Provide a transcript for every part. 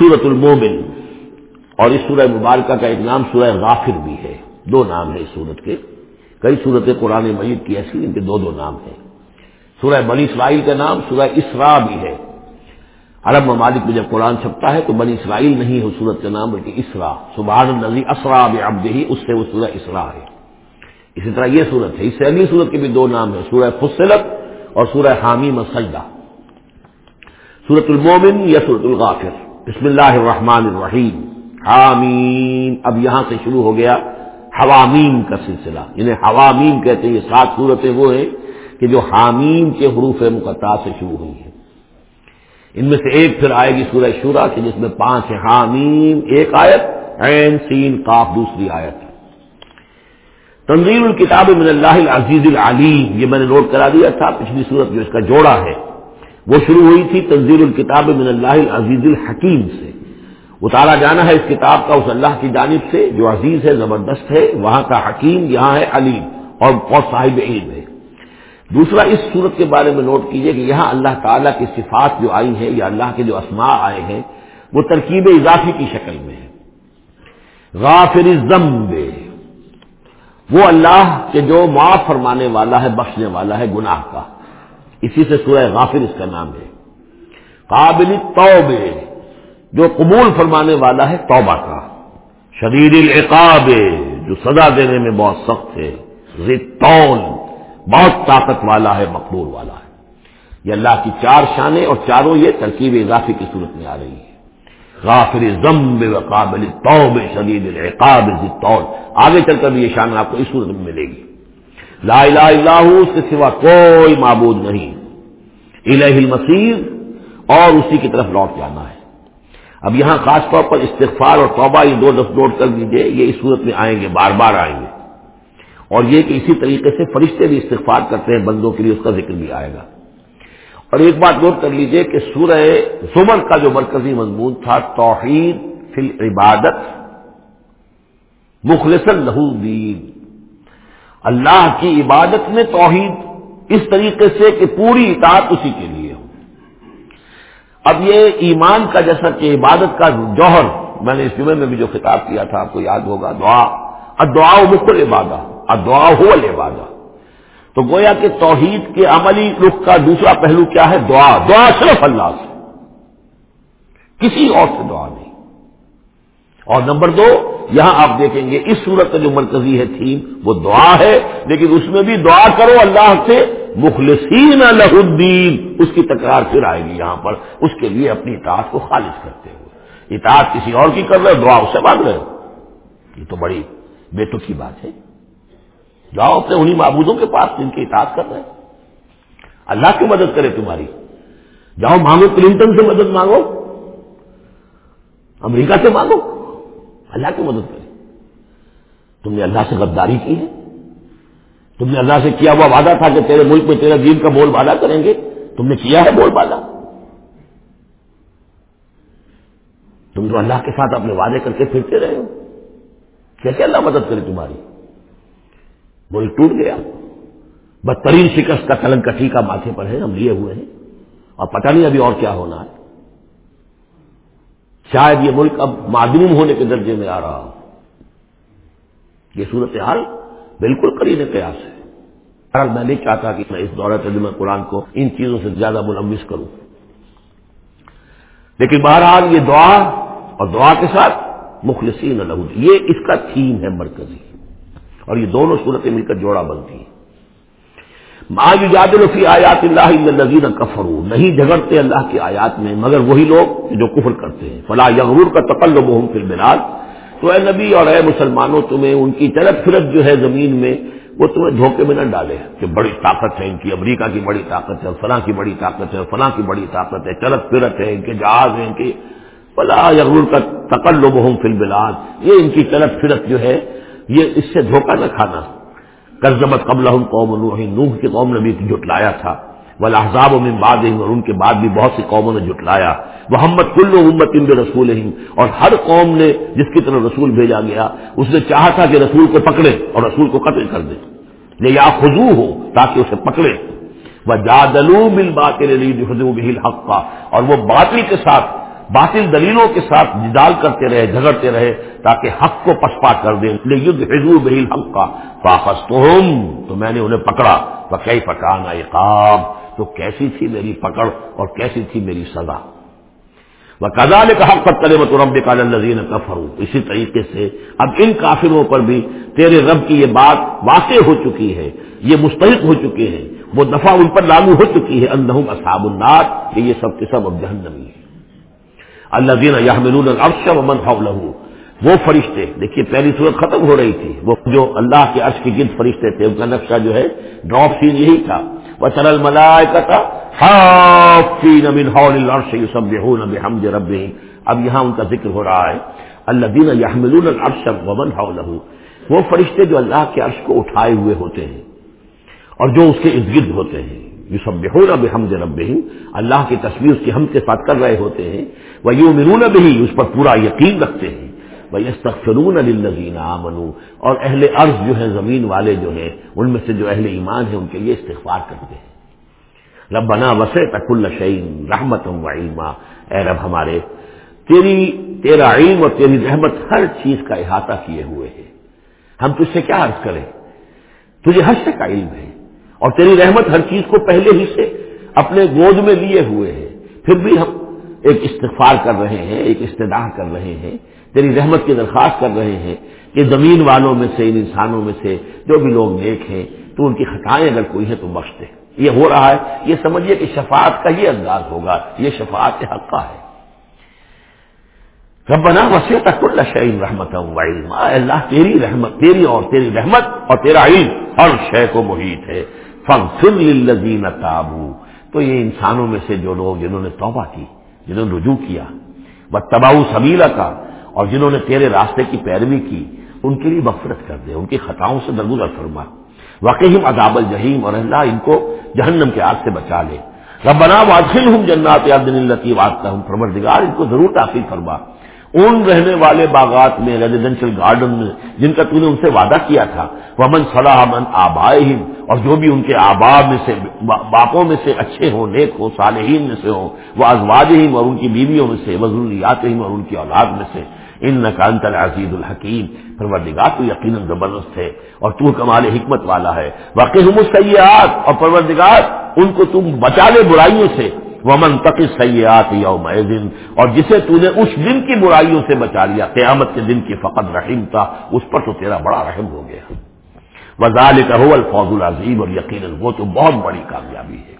سورت المومن اور اس سورہ مبارکہ کا ایک نام سورہ غافر بھی ہے۔ دو نام ہے اس سورت کے۔ کئی صورتیں قرآن مجید کی ایسی ان کے دو دو نام ہیں۔ سورہ بنی اسرائیل کا نام سورہ اسرا بھی ہے۔ عرب ممالک میں جب قرآن چھپتا ہے تو بنی اسرائیل نہیں ہو سورت کا نام، بلکہ اسرا۔ سبحان النزی اسرا اب ہی اس سے وہ سورہ اسرا ہے۔ اسی طرح یہ صورت ہے۔ اس سے اگلی صورت کے بھی دو نام ہیں، سورہ فصلت اور سورہ حامی مسجدہ سورت المومن یا سورت الغافر۔ بسم اللہ الرحمن الرحیم. حامین اب یہاں سے شروع ہو گیا حوامیم کا سلسلہ. یعنی حوامیم کہتے ہیں یہ سات صورتیں وہ ہیں کہ جو حامیم کے حروف مقطع سے شروع ہوئی ہیں. ان میں سے ایک پھر آئے گی سورہ شورا کہ جس میں پانچ ہے حامیم، ایک آیت، عین، سین کاف دوسری آیت. تنظیم الکتاب من اللہ العزیز العلیم. یہ میں نے نوٹ کرا دیا تھا، پچھلی صورت جو اس کا جوڑا ہے. وہ شروع ہوئی تھی تنظیم الکتاب من اللہ العزیز الحکیم سے۔ اتارا جانا ہے اس کتاب کا اس اللہ کی جانب سے، جو عزیز ہے، زبردست ہے، وہاں کا حکیم یہاں ہے علیم اور بہت صاحب علم ہے۔ دوسرا اس صورت کے بارے میں نوٹ کیجیے کہ یہاں اللہ تعالیٰ کی صفات جو آئی ہیں یا اللہ کے جو اسماء آئے ہیں، وہ ترکیب اضافی کی شکل میں ہے غافر ضمب وہ اللہ کے جو معاف فرمانے والا ہے، بخشنے والا ہے، گناہ کا۔ اسی سے سورہ غافر اس کا نام ہے۔ قابل توبے جو قبول فرمانے والا ہے توبہ کا۔ شدید العقاب، جو سزا دینے میں بہت سخت ہے۔ رتون بہت طاقت والا ہے، مقبول والا ہے۔ یہ اللہ کی چار شانیں اور چاروں یہ ترکیب اضافی کی صورت میں آ رہی ہے غافر ضمب وقابل توب شدید العقاب ضطول آگے چل کر بھی یہ شان آپ کو اس صورت میں ملے گی۔ لا الہ الا اس کے سوا کوئی معبود نہیں۔ الہ المسیر اور اسی کی طرف لوٹ جانا ہے۔ اب یہاں خاص طور پر استغفار اور توبہ یہ دو دس نوٹ کر دیجیے یہ اس صورت میں آئیں گے، بار بار آئیں گے۔ اور یہ کہ اسی طریقے سے فرشتے بھی استغفار کرتے ہیں، بندوں کے لیے اس کا ذکر بھی آئے گا۔ اور ایک بات نوٹ کر لیجیے کہ سورہ زمر کا جو مرکزی مضمون تھا، توحید فی عبادت مخلص لہو دین اللہ کی عبادت میں توحید اس طریقے سے کہ پوری اطاعت اسی کے لیے ہو۔ اب یہ ایمان کا جیسا کہ عبادت کا جوہر، میں نے اس جمعے میں بھی جو خطاب کیا تھا، آپ کو یاد ہوگا، دعا۔ دعا مکل عبادت دعا ہو البادہ تو گویا کہ توحید کے عملی رخ کا دوسرا پہلو کیا ہے؟ دعا۔ دعا صرف اللہ سے۔ کسی اور سے دعا نہیں۔ اور نمبر دو، یہاں آپ دیکھیں گے اس صورت کا جو مرکزی ہے تھیم، وہ دعا ہے، لیکن اس میں بھی دعا کرو اللہ سے، مخلصین الہ الدین۔ اس کی تکرار پھر آئے گی یہاں پر، اس کے لیے اپنی اطاعت کو خالص کرتے ہوئے۔ اطاعت کسی اور کی کر رہے ہو، دعا اس سے مانگ رہے ہو۔ یہ تو بڑی بیٹو کی بات ہے۔ جاؤ اپنے انہیں معبودوں کے پاس جن کی اطاعت کر رہے ہیں اللہ کی مدد کرے تمہاری۔ جاؤ مانگو کلنٹن سے مدد مانگو۔ امریکہ سے مانگو۔ اللہ کی مدد کرے۔ تم نے اللہ سے غداری کی ہے۔ تم نے اللہ سے کیا ہوا وعدہ تھا کہ تیرے ملک میں تیرے دین کا بول بالا کریں گے؟ تم نے کیا ہے بول بالا؟ تم تو اللہ کے ساتھ اپنے وعدے کر کے پھرتے رہے ہو۔ کیسے اللہ مدد کرے تمہاری؟ ملک ٹوٹ گیا۔ بدترین شکست کا کلنگ کٹھی کا ماتھے پر ہے، ہم لیے ہوئے ہیں۔ اور پتہ نہیں ابھی اور کیا ہونا ہے۔ شاید یہ ملک اب معدوم ہونے کے درجے میں آ رہا ہو۔ یہ صورت حال بالکل قریب قیاس ہے۔ میں نہیں چاہتا کہ میں اس دورہ تجمہ قرآن کو ان چیزوں سے زیادہ ملوث کروں۔ لیکن بہرحال یہ دعا اور دعا کے ساتھ مخلصین الحد یہ اس کا تھیم ہے مرکزی۔ اور یہ دونوں صورتیں مل کر جوڑا بنتی ہیں۔ ماں جاد الفی آیات اللہ نذیر کفرو نہیں جھگڑتے اللہ کی آیات میں، مگر وہی لوگ جو کفر کرتے ہیں۔ فلاح یغرور کا تقل بہم فل تو اے نبی اور اے مسلمانوں، تمہیں ان کی چلت پھرت جو ہے زمین میں، وہ تمہیں دھوکے میں نہ ڈالے۔ کہ بڑی طاقت ہے ان کی، امریکہ کی بڑی طاقت ہے، فلاں کی بڑی طاقت ہے، فلاں کی بڑی طاقت ہے چلت پھرت ہے ان کے، جہاز ہیں ان کی فلاح یغرور کا تقل بہم فل یہ ان کی چلت پھرت جو ہے، یہ اس سے دھوکہ نہ کھانا۔ کرزمت قبل قوم نوح نوح کی قوم نے بھی جٹلایا تھا۔ احزاب و بعد اور ان کے بعد بھی بہت سی قوموں نے جٹلایا محمد کل امت ان رسول اور ہر قوم نے جس کی طرف رسول بھیجا گیا، اس نے چاہا تھا کہ رسول کو پکڑے اور رسول کو قتل کر دے۔ یا خزو ہو تاکہ اسے پکڑے۔ وہ جادلو بل بات حق کا اور وہ باطل کے ساتھ باطل دلیلوں کے ساتھ جدال کرتے رہے، جھگڑتے رہے، تاکہ حق کو پسپا کر دیں۔ حضور بہل حق کا واپس تو میں نے انہیں پکڑا۔ وہ کئی پکانا یہ تو کیسی تھی میری پکڑ اور کیسی تھی میری سزا؟ وہ کزا نے کہا پت کرے وہ رب کال الزین اسی طریقے سے اب ان کافروں پر بھی تیرے رب کی یہ بات واقع ہو چکی ہے، یہ مستحق ہو چکے ہیں وہ دفعہ ان پر لاگو ہو چکی ہے اندہم اصحاب النار، کہ یہ سب کے سب اب جہنمی ہے اللہ دین یا من لہو وہ فرشتے، دیکھیے پہلی صورت ختم ہو رہی تھی۔ وہ جو اللہ کے عرش کے گرد فرشتے تھے، ان کا نقشہ جو ہے ڈراپ سین یہی تھا۔ وہ چرل ملائے کا تھا رب اب یہاں ان کا ذکر ہو رہا ہے۔ اللہ دین یحملون العرش ومن حولہ وہ فرشتے جو اللہ کے عرش کو اٹھائے ہوئے ہوتے ہیں اور جو اس کے ارد گرد ہوتے ہیں۔ یہ سب بےحور اب ہم اللہ کی تصویر اس کی ہم کے ساتھ کر رہے ہوتے ہیں وہ یوں مرون بھی اس پر پورا یقین رکھتے ہیں وہ استخرون الزین اور اہل عرض جو ہیں، زمین والے جو ہیں، ان میں سے جو اہل ایمان ہیں، ان کے لیے استغفار کرتے ہیں۔ رب بنا وسے تک الشعین رحمت و علما، اے رب ہمارے، تیری، تیرا علم اور تیری رحمت ہر چیز کا احاطہ کیے ہوئے ہیں۔ ہم تجھ سے کیا عرض کریں؟ تجھے ہر سے کا علم ہے۔ اور تیری رحمت ہر چیز کو پہلے ہی سے اپنے گود میں لیے ہوئے ہیں پھر بھی ہم ایک استفار کر رہے ہیں، ایک استداع کر رہے ہیں۔ تیری رحمت کی درخواست کر رہے ہیں کہ زمین والوں میں سے، ان انسانوں میں سے جو بھی لوگ نیک ہیں، تو ان کی خطائیں اگر کوئی ہیں تو بخش دے۔ یہ ہو رہا ہے۔ یہ سمجھیے کہ شفاعت کا یہ انداز ہوگا۔ یہ شفاعت حقہ ہے۔ ربنا وسیع تک شعین رحمت اللہ، تیری رحمت، تیری اور تیری رحمت اور تیرا علم ہر شے کو محیط ہے۔ فن تابو۔ تو یہ انسانوں میں سے جو لوگ جنہوں نے توبہ کی، جنہوں نے رجوع کیا وہ تباؤ سبیلا کا اور جنہوں نے تیرے راستے کی پیروی کی، ان کے لیے بفرت کر دے، ان کی خطاؤں سے درگزر فرما۔ واقعی عذاب الجحیم اور اللہ ان کو جہنم کے آگ سے بچا لے۔ ربنا واضح ہوں جنات یا دن اللہ واد کا ہوں پروردگار ان کو ضرور تاخیر فرما۔ ان رہنے والے باغات میں ریزیڈینشل گارڈن میں، جن کا تو نے ان سے وعدہ کیا تھا۔ وہ من صلاح من آبائے اور جو بھی ان کے آباد میں سے، باپوں میں سے اچھے ہوں، نیک ہو صالحین میں سے ہوں، وہ ازواج اور ان کی بیویوں میں سے وضولیات ہی اور ان کی اولاد میں سے ان نقانت العزیز الحکیم پروردگار تو یقیناً زبردست ہے، اور تو کمال حکمت والا ہے۔ واقعی ہم سیاحت اور پروردگار، ان کو تم بچا لے برائیوں سے۔ ومن تک سیاحت یوم اور جسے تو نے اس دن کی برائیوں سے بچا لیا، قیامت کے دن کی فقط رحیم تھا، اس پر تو تیرا بڑا رحم ہو گیا۔ وزال کا الفوز العظیم اور یقیناً وہ تو بہت بڑی کامیابی ہے۔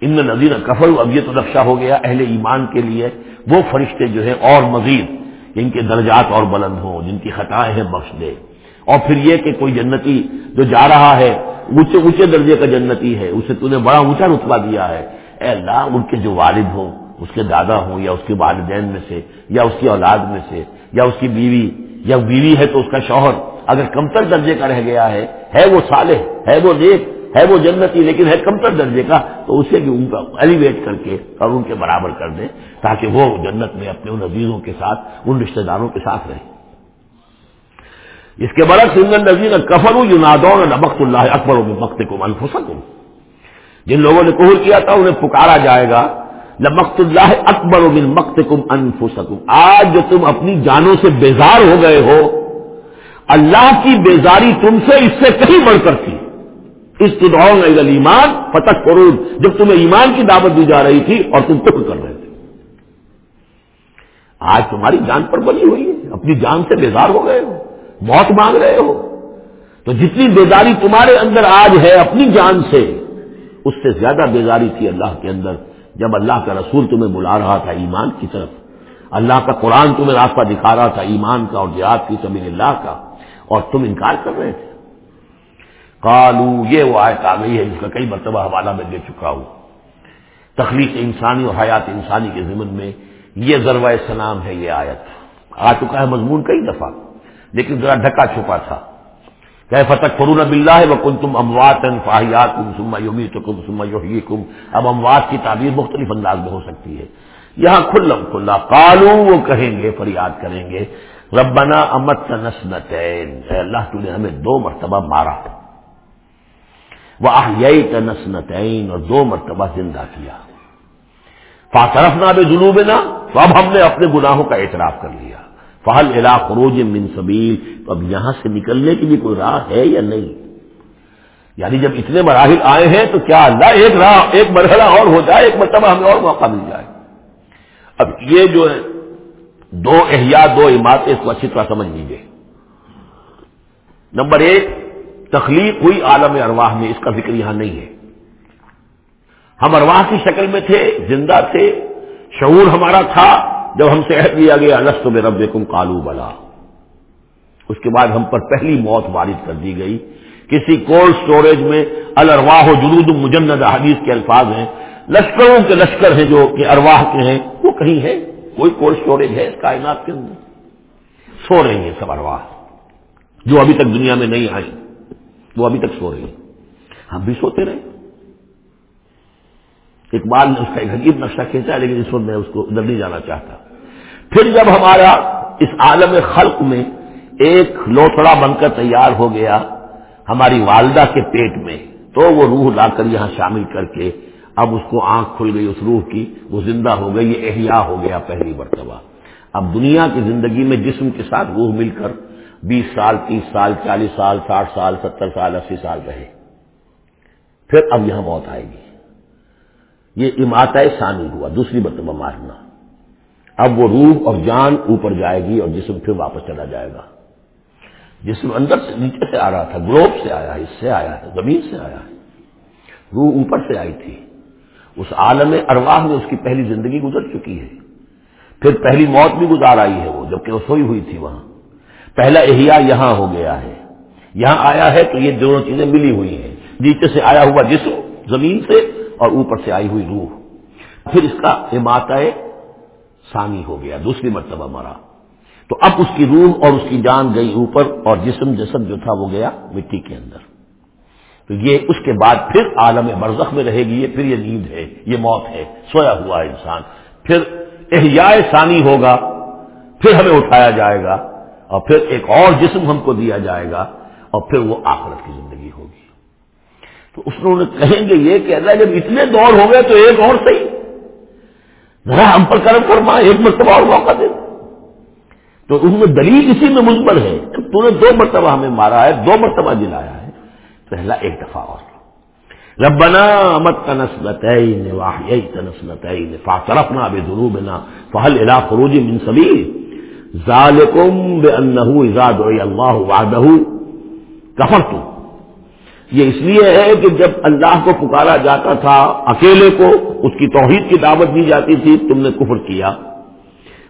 ان میں نظیر کفر اب یہ تو نقشہ ہو گیا اہل ایمان کے لیے، وہ فرشتے جو ہیں اور مزید، جن کے درجات اور بلند ہوں، جن کی خطائیں ہیں بخش دے۔ اور پھر یہ کہ کوئی جنتی جو جا رہا ہے، اونچے اونچے درجے کا جنتی ہے، اسے تو نے بڑا اونچا رتبہ دیا ہے۔ اے اللہ، ان کے جو والد ہوں، اس کے دادا ہوں، یا اس کے والدین میں سے، یا اس کی اولاد میں سے، یا اس کی بیوی، یا بیوی ہے تو اس کا شوہر، اگر کمتر درجے کا رہ گیا ہے ہے وہ صالح، ہے وہ نیک، ہے وہ جنتی، لیکن ہے کمتر درجے کا، تو اسے بھی ان کا ایلیویٹ کر کے اور ان کے برابر کر دیں، تاکہ وہ جنت میں اپنے ان عزیزوں کے ساتھ، ان رشتہ داروں کے ساتھ رہیں اس کے برعکس انگن نظیر کفر یونادون نبخت اللہ اکبر و مقت کو جن لوگوں نے قبول کیا تھا انہیں پکارا جائے گا۔ لمقت اللہ اکبر من مقت کم انفسکم۔ آج جو تم اپنی جانوں سے بیزار ہو گئے ہو، اللہ کی بیزاری تم سے اس سے کہیں بڑھ کر تھی۔ اس تدعون ایمان فتح قرون جب تمہیں ایمان کی دعوت دی جا رہی تھی اور تم کفر کر رہے تھے۔ آج تمہاری جان پر بنی ہوئی ہے۔ اپنی جان سے بیزار ہو گئے ہو۔ موت مانگ رہے ہو۔ تو جتنی بیداری تمہارے اندر آج ہے اپنی جان سے اس سے زیادہ بیزاری تھی اللہ کے اندر جب اللہ کا رسول تمہیں بلا رہا تھا ایمان کی طرف۔ اللہ کا قرآن تمہیں راستہ دکھا رہا تھا ایمان کا اور جہاد کی سبیل اللہ کا۔ اور تم انکار کر رہے تھے۔ کالو یہ وہ آیت آ گئی ہے جس کا کئی مرتبہ حوالہ میں دے چکا ہوں۔ تخلیق انسانی اور حیات انسانی کے ضمن میں یہ ذروہ سلام ہے، یہ آیت۔ آ چکا ہے مضمون کئی دفعہ، لیکن ذرا ڈھکا چھپا تھا۔ کہ فتح فرون بلّہ ہے وہ کن تم اموات فاہیات کم سما یومی تو کم سما یوہی کم اب اموات کی تعبیر مختلف انداز میں ہو سکتی ہے یہاں کھلم کھلا کالو وہ کہیں گے فریاد کریں گے ربنا امت نسنتین اے اللہ تو نے ہمیں دو مرتبہ مارا وہ آہیائی نسنتین اور دو مرتبہ زندہ کیا فاطرف نہ بے جنوب نا تو اب ہم نے اپنے گناہوں کا اعتراف کر لیا فہل علا خروج من سبیل تو اب یہاں سے نکلنے کی بھی کوئی راہ ہے یا نہیں؟ یعنی جب اتنے مراحل آئے ہیں تو کیا اللہ ایک راہ، ایک مرحلہ اور ہو جائے، ایک مرتبہ ہمیں اور موقع مل جائے؟ اب یہ جو ہے دو احیاء، دو عمارتیں اس کو اچھی طرح سمجھ لیجیے نمبر ایک، تخلیق ہوئی عالم ارواح میں، اس کا ذکر یہاں نہیں ہے۔ ہم ارواح کی شکل میں تھے، زندہ تھے، شعور ہمارا تھا جب ہم سے عہد لیا گیا السط میں رب کالو بلا۔ اس کے بعد ہم پر پہلی موت وارد کر دی گئی۔ کسی کولڈ سٹوریج میں الرواہ و جلود مجند حدیث کے الفاظ ہیں۔ لشکروں کے لشکر ہیں جو کہ ارواح کے ہیں۔ وہ کہیں ہے کوئی کولڈ سٹوریج ہے اس کائنات کے اندر؟ سو رہی ہیں سب ارواح۔ جو ابھی تک دنیا میں نہیں آئی وہ ابھی تک سو رہی ہیں۔ ہم بھی سوتے رہے۔ اقبال نے اس کا ایک عجیب نقشہ کھینچا، لیکن اس وقت میں اس کو ادھر نہیں جانا چاہتا۔ پھر جب ہمارا اس عالم خلق میں ایک لوتڑا بن کر تیار ہو گیا ہماری والدہ کے پیٹ میں، تو وہ روح لا کر یہاں شامل کر کے اب اس کو آنکھ کھل گئی اس روح کی، وہ زندہ ہو گئی، یہ احیاء ہو گیا پہلی مرتبہ۔ اب دنیا کی زندگی میں جسم کے ساتھ روح مل کر بیس سال، تیس سال، چالیس سال، ساٹھ سال، ستر سال، اسی سال رہے۔ پھر اب یہاں موت آئے گی۔ یہ اماتا ثانی ہوا، دوسری مرتبہ مارنا۔ اب وہ روح اور جان اوپر جائے گی اور جسم پھر واپس چلا جائے گا۔ جسم اندر سے نیچے سے آ رہا تھا، گلوب سے آیا ہے، اس سے آیا ہے، زمین سے آیا ہے۔ روح اوپر سے آئی تھی۔ اس عالم ارواح میں اس کی پہلی زندگی گزر چکی ہے۔ پھر پہلی موت بھی گزار آئی ہے وہ، جبکہ وہ سوئی ہوئی تھی وہاں۔ پہلا احیاء یہاں ہو گیا ہے۔ یہاں آیا ہے تو یہ دونوں چیزیں ملی ہوئی ہیں۔ نیچے سے آیا ہوا جسم، زمین سے اور اوپر سے آئی ہوئی روح۔ پھر اس کا اماتا ثانی ہو گیا، دوسری مرتبہ مرا۔ تو اب اس کی روح اور اس کی جان گئی اوپر اور جسم جسم جو تھا وہ گیا مٹی کے اندر۔ تو یہ اس کے بعد پھر عالم برزخ میں رہے گی، یہ پھر یہ نیند ہے، یہ موت ہے، سویا ہوا ہے انسان۔ پھر احیاء ثانی ہوگا، پھر ہمیں اٹھایا جائے گا اور پھر ایک اور جسم ہم کو دیا جائے گا اور پھر وہ آخرت کی زندگی ہوگی۔ تو اس نے کہیں گے یہ کہ اللہ جب اتنے دور ہو گئے تو ایک اور صحیح۔ ذرا ہم پر کرم فرما، ایک مرتبہ اور موقع دے۔ تو ان میں دلیل اسی میں مجبر ہے کہ تو نے دو مرتبہ ہمیں مارا ہے، دو مرتبہ جلایا ہے۔ پہلا ایک دفعہ اور۔ ربنا مت تنسلت تنسلت فاطرفنا بے ضرور بنا فہل الا فروج من سبھی ذالکم بے انہ ازاد اللہ وعدہ کفر تم یہ اس لیے ہے کہ جب اللہ کو پکارا جاتا تھا اکیلے کو، اس کی توحید کی دعوت دی جاتی تھی، تم نے کفر کیا۔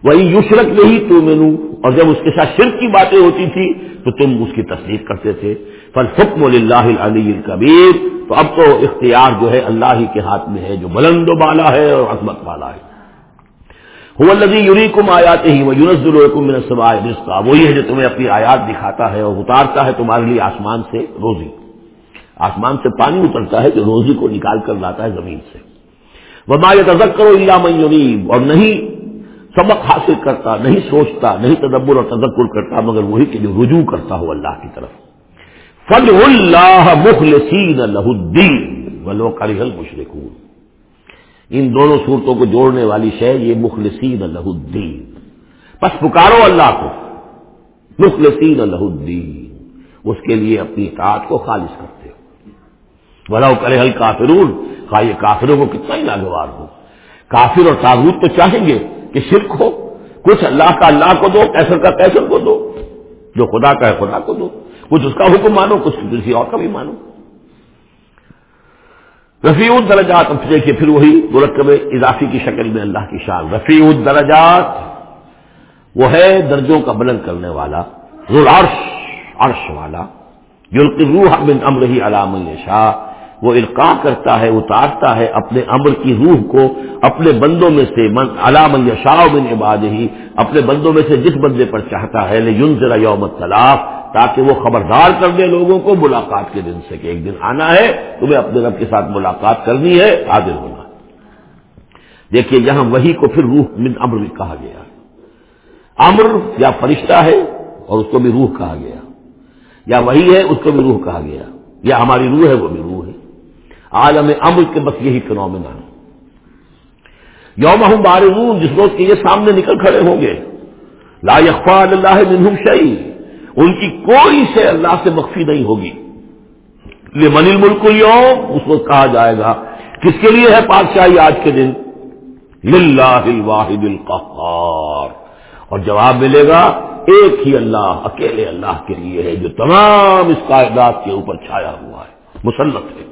وہی یشرک نہیں تو مینو اور جب اس کے ساتھ شرک کی باتیں ہوتی تھی، تو تم اس کی تصدیق کرتے تھے۔ پر حکم اللہ علی الکبیر تو اب تو اختیار جو ہے اللہ ہی کے ہاتھ میں ہے، جو بلند و بالا ہے اور عظمت والا ہے۔ یوری کم آیات ہی وہ یونس رسکا وہی ہے جو تمہیں اپنی آیات دکھاتا ہے اور اتارتا ہے تمہارے لیے آسمان سے روزی۔ آسمان سے پانی اترتا ہے جو روزی کو نکال کر لاتا ہے زمین سے۔ وہ ماں تذک کرو اللہ منیب اور نہیں سبق حاصل کرتا، نہیں سوچتا، نہیں تدبر اور تدکر کرتا، مگر وہی کہ جو رجوع کرتا ہو اللہ کی طرف۔ فل اللہ مخلصین اللہ الدین ولو کرل مشرقون ان دونوں صورتوں کو جوڑنے والی شے، یہ مخلصین اللہ الدین بس پکارو اللہ کو۔ مخلصین اللہ الدین اس کے لیے اپنی اطاعت کو خالص کرتے بلاؤ کرے حل کافرون خواہ یہ کافروں کو کتنا ہی ناگوار ہو۔ کافر اور تابوت تو چاہیں گے کہ شرک ہو۔ کچھ اللہ کا اللہ کو دو، کیسر کا کیسر کو دو۔ جو خدا کا ہے خدا کو دو۔ کچھ اس کا حکم مانو، کچھ کسی اور کا بھی مانو۔ رفیع الدرجات اب دیکھیے پھر وہی مرکب اضافی کی شکل میں اللہ کی شان۔ رفیع الدرجات، وہ ہے درجوں کا بلند کرنے والا عرش عرش والا۔ روح بن امر ہی علام شاہ وہ القاع کرتا ہے، اتارتا ہے اپنے امر کی روح کو، اپنے بندوں میں سے علام شاہ بن عباد ہی اپنے بندوں میں سے جس بندے پر چاہتا ہے یون ذرا یوم طلاق تاکہ وہ خبردار کر دے لوگوں کو ملاقات کے دن سے کہ ایک دن آنا ہے، تمہیں اپنے رب کے ساتھ ملاقات کرنی ہے، حاضر ہونا۔ دیکھیے، یہاں وہی کو پھر روح من امر بھی کہا گیا۔ امر یا فرشتہ ہے اور اس کو بھی روح کہا گیا۔ یا وہی ہے، اس کو بھی روح کہا گیا۔ یا ہماری روح ہے، وہ بھی روح۔ عالم امر کے بس یہی فنومنا یوم ہوں بارون جس روز کے یہ سامنے نکل کھڑے ہوں گے۔ لا یقفا اللہ منہم شعی ان کی کوئی سے اللہ سے مخفی نہیں ہوگی۔ من الملک یوم اس وقت کہا جائے گا۔ کس کے لیے ہے بادشاہی آج کے دن؟ للہ الواحد القہار۔ اور جواب ملے گا، ایک ہی اللہ، اکیلے اللہ کے لیے ہے، جو تمام اس کائدات کے اوپر چھایا ہوا ہے۔ مسلط ہے۔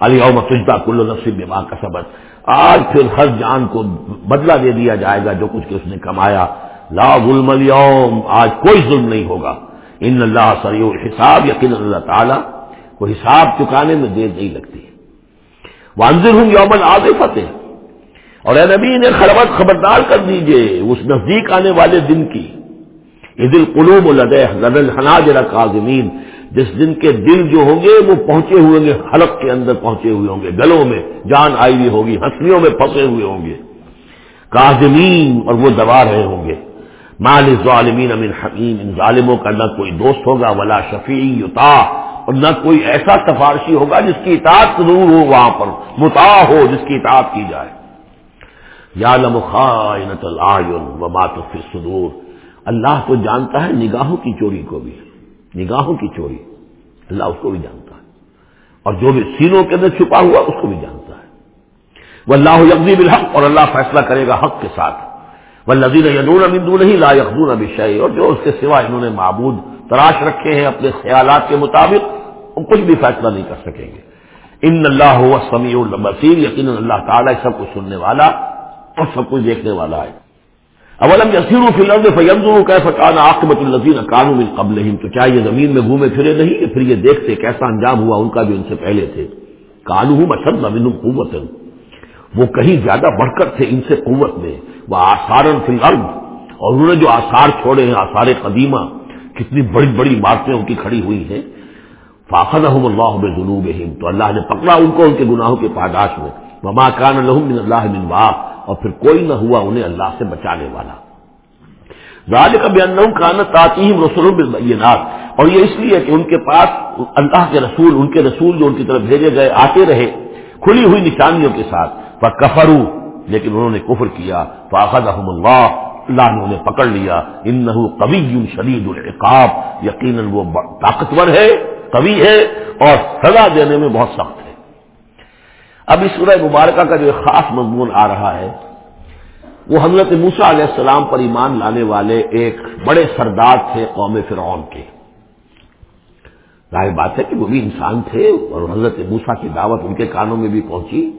علی اوم سجدہ کلو نصیب ماں کا سبق آج پھر ہر جان کو بدلہ دے دیا جائے گا جو کچھ اس نے کمایا۔ لا ظلم اليوم، آج کوئی ظلم نہیں ہوگا۔ ان اللہ سریع حساب یقین اللہ تعالیٰ کو حساب چکانے میں دیر نہیں لگتی۔ وانزر ہوں یومن آگے فتح اور اے نبی نے خربت خبردار کر دیجیے اس نزدیک آنے والے دن کی۔ عید القلوب الحناجر کاظمین جس دن کے دل جو ہوں گے وہ پہنچے ہوئے ہوں گے، حلق کے اندر پہنچے ہوئے ہوں گے، گلوں میں جان آئی ہوئی ہوگی، ہنسلیوں میں پھنسے ہوئے ہوں گے۔ کاظمین اور وہ دبا رہے ہوں گے۔ مال ظالمین امین حکیم ان ظالموں کا نہ کوئی دوست ہوگا، ولا شفیع یتا اور نہ کوئی ایسا سفارشی ہوگا جس کی اطاعت ضرور ہو وہاں پر متا ہو جس کی اطاعت کی جائے۔ یا لمخائنت العین وما تخفی الصدور۔ اللہ تو جانتا ہے نگاہوں کی چوری کو بھی۔ نگاہوں کی چوری، اللہ اس کو بھی جانتا ہے۔ اور جو بھی سینوں کے اندر چھپا ہوا، اس کو بھی جانتا ہے۔ وہ اللہ یقین بالحق، اور اللہ فیصلہ کرے گا حق کے ساتھ۔ وہ لذیذ یدون امدو نہیں لا یقون اب اور جو اس کے سوا انہوں نے معبود تراش رکھے ہیں اپنے خیالات کے مطابق، وہ کچھ بھی فیصلہ نہیں کر سکیں گے۔ ان اللہ سمیع البصیر یقین اللہ تعالیٰ سب کچھ سننے والا اور سب کچھ دیکھنے والا ہے۔ اولم یسیر فی الارض فینظروا کیف کان عاقبۃ الذین کانوا من قبلہم؟ تو کیا یہ زمین میں گھومے پھرے نہیں کہ پھر یہ دیکھتے کیسا انجام ہوا ان کا جو ان سے پہلے تھے؟ کانوا اشد منهم قوت وہ کہیں زیادہ بڑھ کر تھے ان سے قوت میں۔ وہ آثارن فی الارض۔ اور انہوں نے جو آثار چھوڑے ہیں، آثار قدیمہ، کتنی بڑی بڑی عمارتیں ان کی کھڑی ہوئی ہیں۔ فاخذہم اللہ بذنوبہم۔ تو اللہ نے پکڑا ان کو ان کے گناہوں کے پاداش میں۔ وما کان لهم من اللہ من واق۔ اور پھر کوئی نہ ہوا انہیں اللہ سے بچانے والا۔ راج کا بیان کانا تعطیم رسول بالبینات۔ اور یہ اس لیے کہ ان کے پاس اللہ کے رسول، ان کے رسول جو ان کی طرف بھیجے گئے آتے رہے، کھلی ہوئی نشانیوں کے ساتھ۔ وہ کفرو لیکن انہوں نے کفر کیا۔ فاخذ احمد اللہ اللہ نے انہیں پکڑ لیا۔ ان کبھی شدید العقاب۔ یقیناً وہ طاقتور ہے کبھی ہے اور سزا دینے میں بہت سخت ہے۔ اب اس سورہ مبارکہ کا جو خاص مضمون آ رہا ہے، وہ حضرت موسا علیہ السلام پر ایمان لانے والے ایک بڑے سردار تھے قوم فرعون کے۔ ظاہر بات ہے کہ وہ بھی انسان تھے اور حضرت موسا کی دعوت ان کے کانوں میں بھی پہنچی۔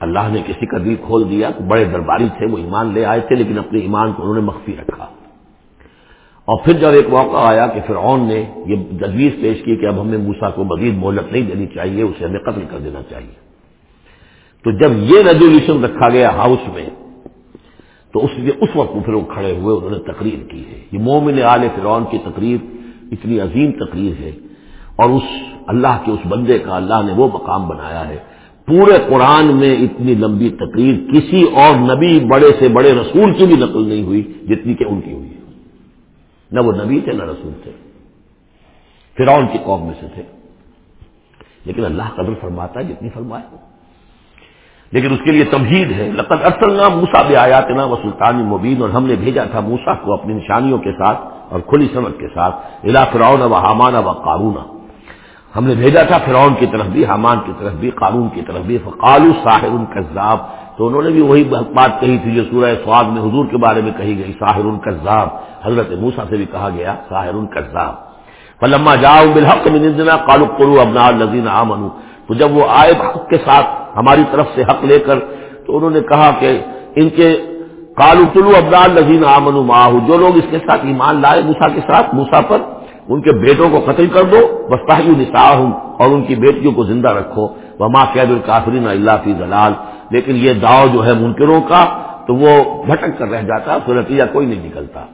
اللہ نے کسی کا دل کھول دیا کہ بڑے درباری تھے، وہ ایمان لے آئے تھے، لیکن اپنے ایمان کو انہوں نے مخفی رکھا۔ اور پھر جب ایک موقع آیا کہ فرعون نے یہ تجویز پیش کی کہ اب ہمیں موسا کو مزید مہلت نہیں دینی چاہیے، اسے ہمیں قتل کر دینا چاہیے۔ تو جب یہ ریزولوشن رکھا گیا ہاؤس میں، تو اس اس وقت پھر وہ کھڑے ہوئے، انہوں نے تقریر کی ہے۔ یہ مومن عال فرعون کی تقریر اتنی عظیم تقریر ہے۔ اور اس اللہ کے اس بندے کا اللہ نے وہ مقام بنایا ہے۔ پورے قرآن میں اتنی لمبی تقریر کسی اور نبی بڑے سے بڑے رسول کی بھی نقل نہیں ہوئی جتنی کہ ان کی ہوئی نہ وہ نبی تھے، نہ رسول تھے۔ فرعون کی قوم میں سے تھے۔ لیکن اللہ قدر فرماتا ہے جتنی فرمائے۔ لیکن اس کے لیے تمہید ہے. لقد ارسلنا موسا بے آیات و سلطان مبین اور ہم نے بھیجا تھا موسا کو اپنی نشانیوں کے ساتھ اور کھلی سمجھ کے ساتھ. الا فرعون و حامان و قارون. ہم نے بھیجا تھا فرعون کی طرف بھی، حامان کی طرف بھی، قارون کی طرف بھی. فقالو ساحر القذاب تو انہوں نے بھی وہی بات کہی تھی جو سورہ سواد میں حضور کے بارے میں کہی گئی، ساحر القذاب حضرت موسا سے بھی کہا گیا، ساحر القذاب فلما جاؤ بالحق من عندنا قالوا قلوا ابناء الذين امنوا تو جب وہ آئے حق کے ساتھ ہماری طرف سے حق لے کر تو انہوں نے کہا کہ ان کے کالو طلوع ابدال نظین امن ماہ جو لوگ اس کے ساتھ ایمان لائے موسا کے ساتھ موسا پر، ان کے بیٹوں کو قتل کر دو بس نسا ہوں اور ان کی بیٹیوں کو زندہ رکھو۔ وہ ماں قید القافرین اللہ فی ضلال۔ لیکن یہ داؤ جو ہے منکروں کا، تو وہ بھٹک کر رہ جاتا تو نتیجہ کوئی نہیں نکلتا۔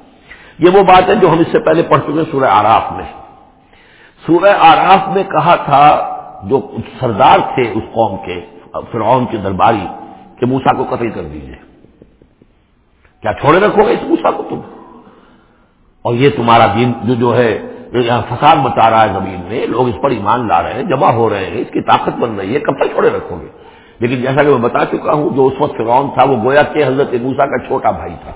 یہ وہ بات ہے جو ہم اس سے پہلے پڑھ چکے سورہ آراف میں۔ سورہ آراف میں کہا تھا، جو سردار تھے اس قوم کے فرعون کے درباری کہ موسا کو قتل کر دیجیے کیا چھوڑے رکھو گے اس موسا کو تم؟ اور یہ تمہارا دین جو جو ہے یہاں فساد بتا رہا ہے زمین میں، لوگ اس پر ایمان لا رہے ہیں جمع ہو رہے ہیں، اس کی طاقت بن رہی ہے، کب تک چھوڑے رکھو گے؟ لیکن جیسا کہ میں بتا چکا ہوں، جو اس وقت فرعون تھا، وہ گویا کہ حضرت موسا کا چھوٹا بھائی تھا۔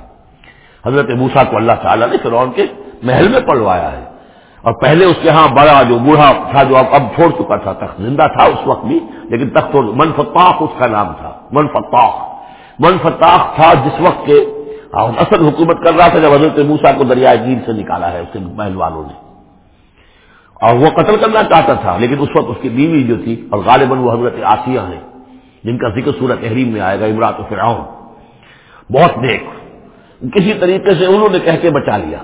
حضرت موسا کو اللہ تعالیٰ نے فرعون کے محل میں پڑھوایا ہے۔ اور پہلے اس کے ہاں بڑا جو بوڑھا تھا جو اب چھوڑ چکا تھا، تخت، زندہ تھا اس وقت بھی، لیکن تخت من فتاخ اس کا نام تھا، من فتاخ من فتاخ تھا جس وقت کے اصل حکومت کر رہا تھا جب حضرت موسا کو دریائے نیل سے نکالا ہے، اس کے محل والوں نے۔ اور وہ قتل کرنا چاہتا تھا، لیکن اس وقت اس کی بیوی جو تھی، اور غالباً وہ حضرت آسیہ ہیں، جن کا ذکر صورت تحریم میں آئے گا امراط و فرعون۔ بہت نیک۔ کسی طریقے سے انہوں نے کہہ کے بچا لیا۔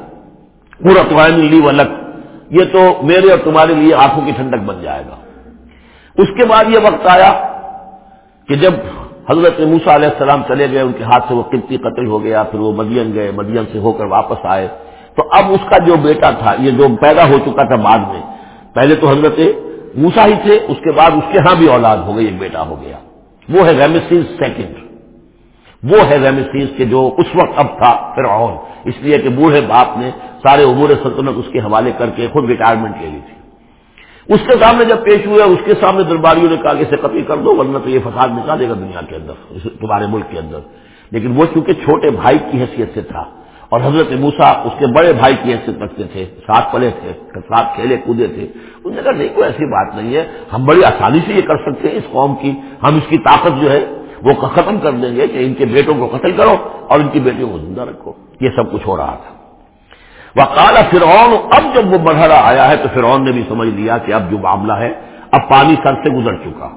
پورا قوائم لی ولک یہ تو میرے اور تمہارے لیے آنکھوں کی ٹھنڈک بن جائے گا۔ اس کے بعد یہ وقت آیا کہ جب حضرت موسا علیہ السلام چلے گئے، ان کے ہاتھ سے وہ قبطی قتل ہو گیا، پھر وہ مدین گئے، مدین سے ہو کر واپس آئے۔ تو اب اس کا جو بیٹا تھا، یہ جو پیدا ہو چکا تھا بعد میں، پہلے تو حضرت موسا ہی تھے، اس کے بعد اس کے ہاں بھی اولاد ہو گئی، ایک بیٹا ہو گیا۔ وہ ہے ریمسیز سیکنڈ وہ ہے ریمسیز کے جو اس وقت اب تھا فرعون۔ اس لیے کہ بوڑھے باپ نے سارے عبور سلطنت اس کے حوالے کر کے خود ریٹائرمنٹ لے لی تھی۔ اس کے سامنے جب پیش ہوا اس کے سامنے درباریوں نے کہا کہ اسے قتل کر دو، ورنہ تو یہ فساد نکال دے گا دنیا کے اندر تمہارے ملک کے اندر۔ لیکن وہ چونکہ چھوٹے بھائی کی حیثیت سے تھا اور حضرت موسا اس کے بڑے بھائی کی حیثیت رکھتے تھے، ساتھ پلے تھے، ساتھ کھیلے کودے تھے، انہوں نے کہا نہیں، کوئی ایسی بات نہیں ہے، ہم بڑی آسانی سے یہ کر سکتے ہیں اس قوم کی، ہم اس کی طاقت جو ہے وہ ختم کر دیں گے کہ ان کے بیٹوں کو قتل کرو اور ان کی بیٹیوں کو زندہ رکھو۔ یہ سب کچھ ہو رہا تھا۔ وہ کالا فرعون، اب جب وہ مرحلہ آیا ہے تو فرعون نے بھی سمجھ لیا کہ اب جو معاملہ ہے، اب پانی سر سے گزر چکا۔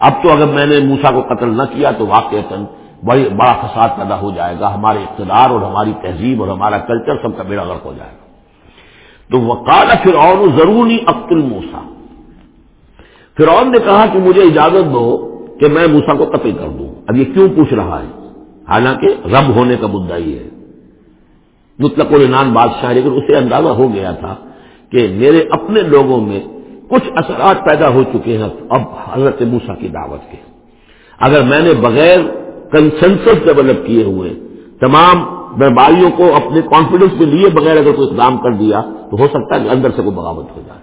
اب تو اگر میں نے موسا کو قتل نہ کیا تو واقع بڑی بڑا فساد پیدا ہو جائے گا، ہمارے اقتدار اور ہماری تہذیب اور ہمارا کلچر سب کا بیڑا غرق ہو جائے گا۔ تو وہ کالا فرعون ضروری عبد الموسا فرعون نے کہا کہ مجھے اجازت دو کہ میں موسا کو قتل کر دوں۔ اب یہ کیوں پوچھ رہا ہے؟ حالانکہ رب ہونے کا مدعا ہی ہے۔ مطلق العنان بادشاہ، لیکن اسے اندازہ ہو گیا تھا کہ میرے اپنے لوگوں میں کچھ اثرات پیدا ہو چکے ہیں اب حضرت موسا کی دعوت کے۔ اگر میں نے بغیر کنسنسس ڈیولپ کیے ہوئے تمام درباریوں کو اپنے کانفیڈنس میں لیے بغیر اگر کوئی اقدام کر دیا، تو ہو سکتا ہے کہ اندر سے کوئی بغاوت ہو جائے۔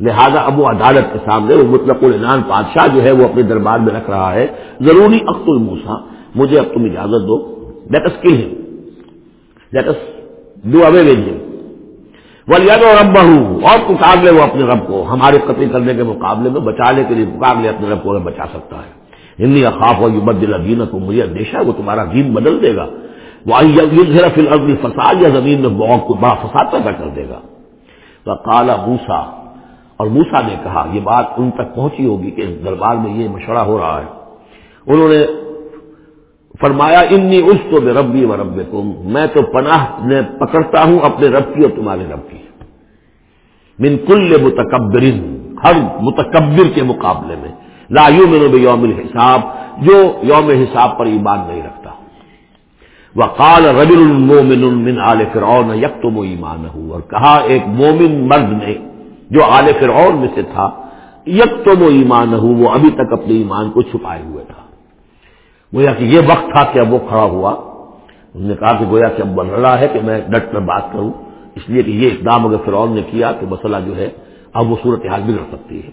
لہذا اب وہ عدالت کے سامنے وہ مطلق العنان بادشاہ جو ہے وہ اپنے دربار میں رکھ رہا ہے، ضروری عقت الموسا مجھے اب تم اجازت دو۔ لیٹ ایس کل let's do away with ہم اور رب اور پکار لے وہ اپنے رب کو ہمارے قتل کرنے کے مقابلے میں بچانے کے لیے پکار لے اپنے رب کو بچا سکتا ہے۔ ہندی اخاف اور بدل دین کو مجھے اندیشہ ہے وہ تمہارا دین بدل دے گا۔ وہ فی الحال فساد یا زمین میں بہت کو بڑا فساد پیدا کر دے گا۔ تو کالا موسا اور موسا نے کہا، یہ بات ان تک پہنچی ہوگی کہ اس دربار میں یہ مشورہ ہو رہا ہے۔ انہوں نے فرمایا، انی اس تو بے ربی و رب میں تو پناہ میں پکڑتا ہوں اپنے رب کی اور تمہارے رب کی۔ من کل متکبرین، ہر متکبر کے مقابلے میں۔ لا یومن یوم الحساب، جو یوم حساب پر ایمان نہیں رکھتا۔ وقال رجل المومن من آل فرعون یکتم ایمان اور کہا، ایک مومن مرد نے جو آل فرعون میں سے تھا، یکتم ایمان وہ ابھی تک اپنے ایمان کو چھپائے ہوئے تھا۔ گویا کہ یہ وقت تھا کہ اب وہ کھڑا ہوا۔ انہوں نے کہا کہ گویا کہ اب بن رہا ہے کہ میں ڈٹ کر بات کروں۔ اس لیے کہ یہ اقدام اگر فرعون نے کیا تو مسئلہ جو ہے، اب وہ صورتحال بگڑ سکتی ہے۔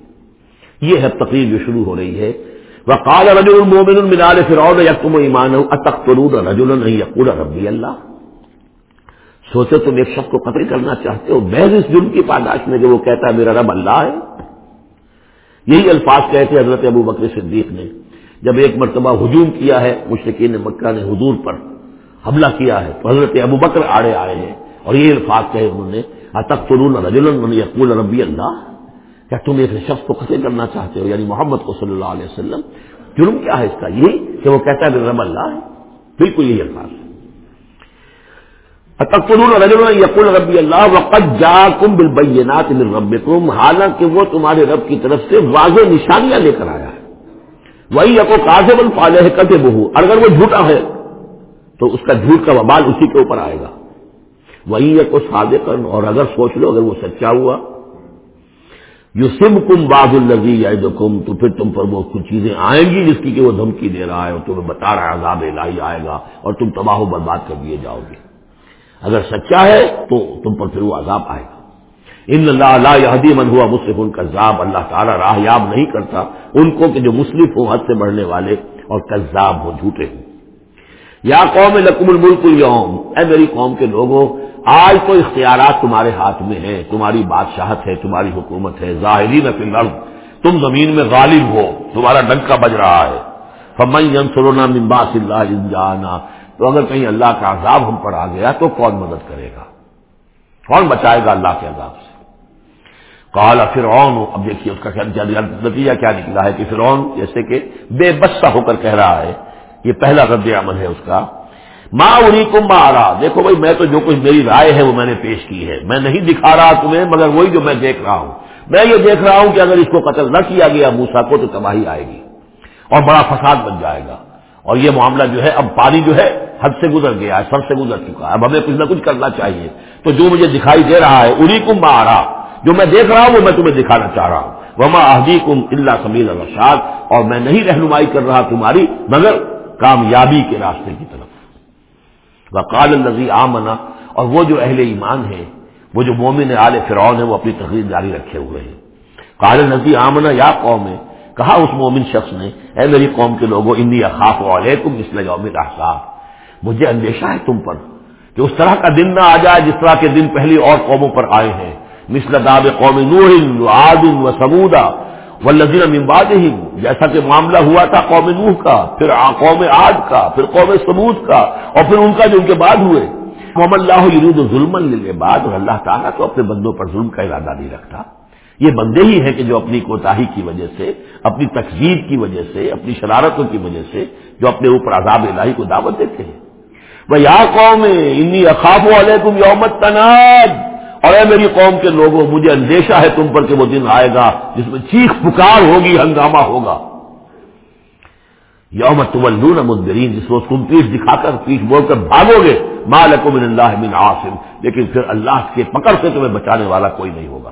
یہ ہے تقریر جو شروع ہو رہی ہے۔ وہ کال رجول المومن المنال فرعون یا تم ایمان اتخر رجول نہیں یقول ربی اللہ۔ سوچو تم ایک شخص کو قتل کرنا چاہتے ہو، محض اس جرم کی پاداش میں کہ وہ کہتا ہے میرا رب اللہ ہے۔ یہی الفاظ کہتے حضرت ابو بکر صدیق نے۔ جب ایک مرتبہ ہجوم کیا ہے مشرقین مکہ نے حضور پر حملہ کیا ہے، تو حضرت ابو بکر آڑے آئے ہیں اور یہ الفاظ کہے انہوں نے اتخر رجول یقول ربی اللہ؟ کیا تم ایک شخص کو قتل کرنا چاہتے ہو؟ یعنی محمد کو صلی اللہ علیہ وسلم؟ جرم کیا ہے اس کا؟ یہی کہ وہ کہتا ہے رب اللہ ہے۔ بالکل یہی الفاظ یقل ربی اللہ؟ وقت جا کم بالبینات من رب حالانکہ وہ تمہارے رب کی طرف سے واضح نشانیاں لے کر آیا۔ وہی یقو کازب الفال کتے بہو اگر وہ جھوٹا ہے، تو اس کا جھوٹ کا وبال اسی کے اوپر آئے گا۔ وہی یقو صادق اور اگر سوچ لو، اگر وہ سچا ہوا یو سم کم باد الزی یا کم تو پھر تم پر وہ کچھ چیزیں آئیں گی جس کی کہ وہ دھمکی دے رہا ہے، اور تمہیں بتا رہا ہے، عذاب الہی آئے گا، اور تم تباہ و برباد کر دیے جاؤ گے۔ اگر سچا ہے، تو تم پر پھر وہ عذاب آئے گا۔ ان اللہ اللہ یہدی من ہوا مصرف ان کا اللہ تعالیٰ راہ یاب نہیں کرتا ان کو کہ جو مصرف ہو حد سے بڑھنے والے اور کذاب ہو جھوٹے ہو یا قوم لکم الملک اليوم۔ اے میری قوم کے لوگوں، آج تو اختیارات تمہارے ہاتھ میں ہیں، تمہاری بادشاہت ہے، تمہاری حکومت ہے ظاہری نفی لڑ تم زمین میں غالب ہو، تمہارا ڈنکا بج رہا ہے۔ فمن سرونا ممباس اللہ جانا تو اگر کہیں اللہ کا عذاب ہم پر آ گیا تو کون مدد کرے گا؟ کون بچائے گا اللہ کے عذاب سے؟ کالا فرعون، اب دیکھیے اس کا نتیجہ کیا نکلا ہے کہ فرعون جیسے کہ بے بسا ہو کر کہہ رہا ہے، یہ پہلا رد عمل ہے اس کا۔ ماں اری کم رہا دیکھو بھائی، میں تو جو کچھ میری رائے ہے وہ میں نے پیش کی ہے۔ میں نہیں دکھا رہا تمہیں، مگر وہی جو میں دیکھ رہا ہوں۔ میں یہ دیکھ رہا ہوں کہ اگر اس کو قتل نہ کیا گیا موسا کو تو تباہی آئے گی اور بڑا فساد بن جائے گا۔ اور یہ معاملہ جو ہے، اب پانی جو ہے، حد سے گزر گیا ہے، سر سے گزر چکا ہے۔ اب ہمیں کچھ نہ کچھ کرنا چاہیے۔ تو جو مجھے دکھائی دے رہا ہے اری کم رہا جو میں دیکھ رہا ہوں وہ میں تمہیں دکھانا چاہ رہا ہوں۔ وما احدی کم اللہ سمیل الرشاد۔ اور میں نہیں رہنمائی کر رہا تمہاری، مگر کامیابی کے راستے کی طرف۔ وقال النزی آمنا اور وہ جو اہل ایمان ہے وہ جو مومن عال فرعون ہے وہ اپنی تقریر جاری رکھے ہوئے ہیں۔ قال نزی آمنا یا قوم ہے کہا اس مومن شخص نے، اے میری قوم کے لوگوں انی اخاف علیکم مثل یوم الاحزاب مجھے اندیشہ ہے تم پر کہ اس طرح کا دن نہ آ جائے جس طرح کے دن پہلی اور قوموں پر آئے ہیں۔ مثل داب قوم نوح و عاد و سمودا والذین من بعدہم جیسا کہ معاملہ ہوا تھا قوم نوح کا، پھر قوم عاد کا، پھر قوم سمود کا، اور پھر ان کا جو ان کے بعد ہوئے۔ محمد اللہ یرید ظلم للعباد، اور اللہ تعالیٰ تو اپنے بندوں پر ظلم کا ارادہ نہیں رکھتا۔ یہ بندے ہی ہیں کہ جو اپنی کوتاہی کی وجہ سے، اپنی تقزیب کی وجہ سے، اپنی شرارتوں کی وجہ سے جو اپنے اوپر عذاب الہی کو دعوت دیتے ہیں۔ وہ یا قوم انی اخاف علیکم یومت تناب اور اے میری قوم کے لوگوں، مجھے اندیشہ ہے تم پر کہ وہ دن آئے گا جس میں چیخ پکار ہوگی، ہنگامہ ہوگا۔ یوم تولون مدبرین جس روز تم پیٹ دکھا کر پیٹ بول کر بھاگو گے مالکم من اللہ من عاصم۔ لیکن پھر اللہ کے پکڑ سے تمہیں بچانے والا کوئی نہیں ہوگا۔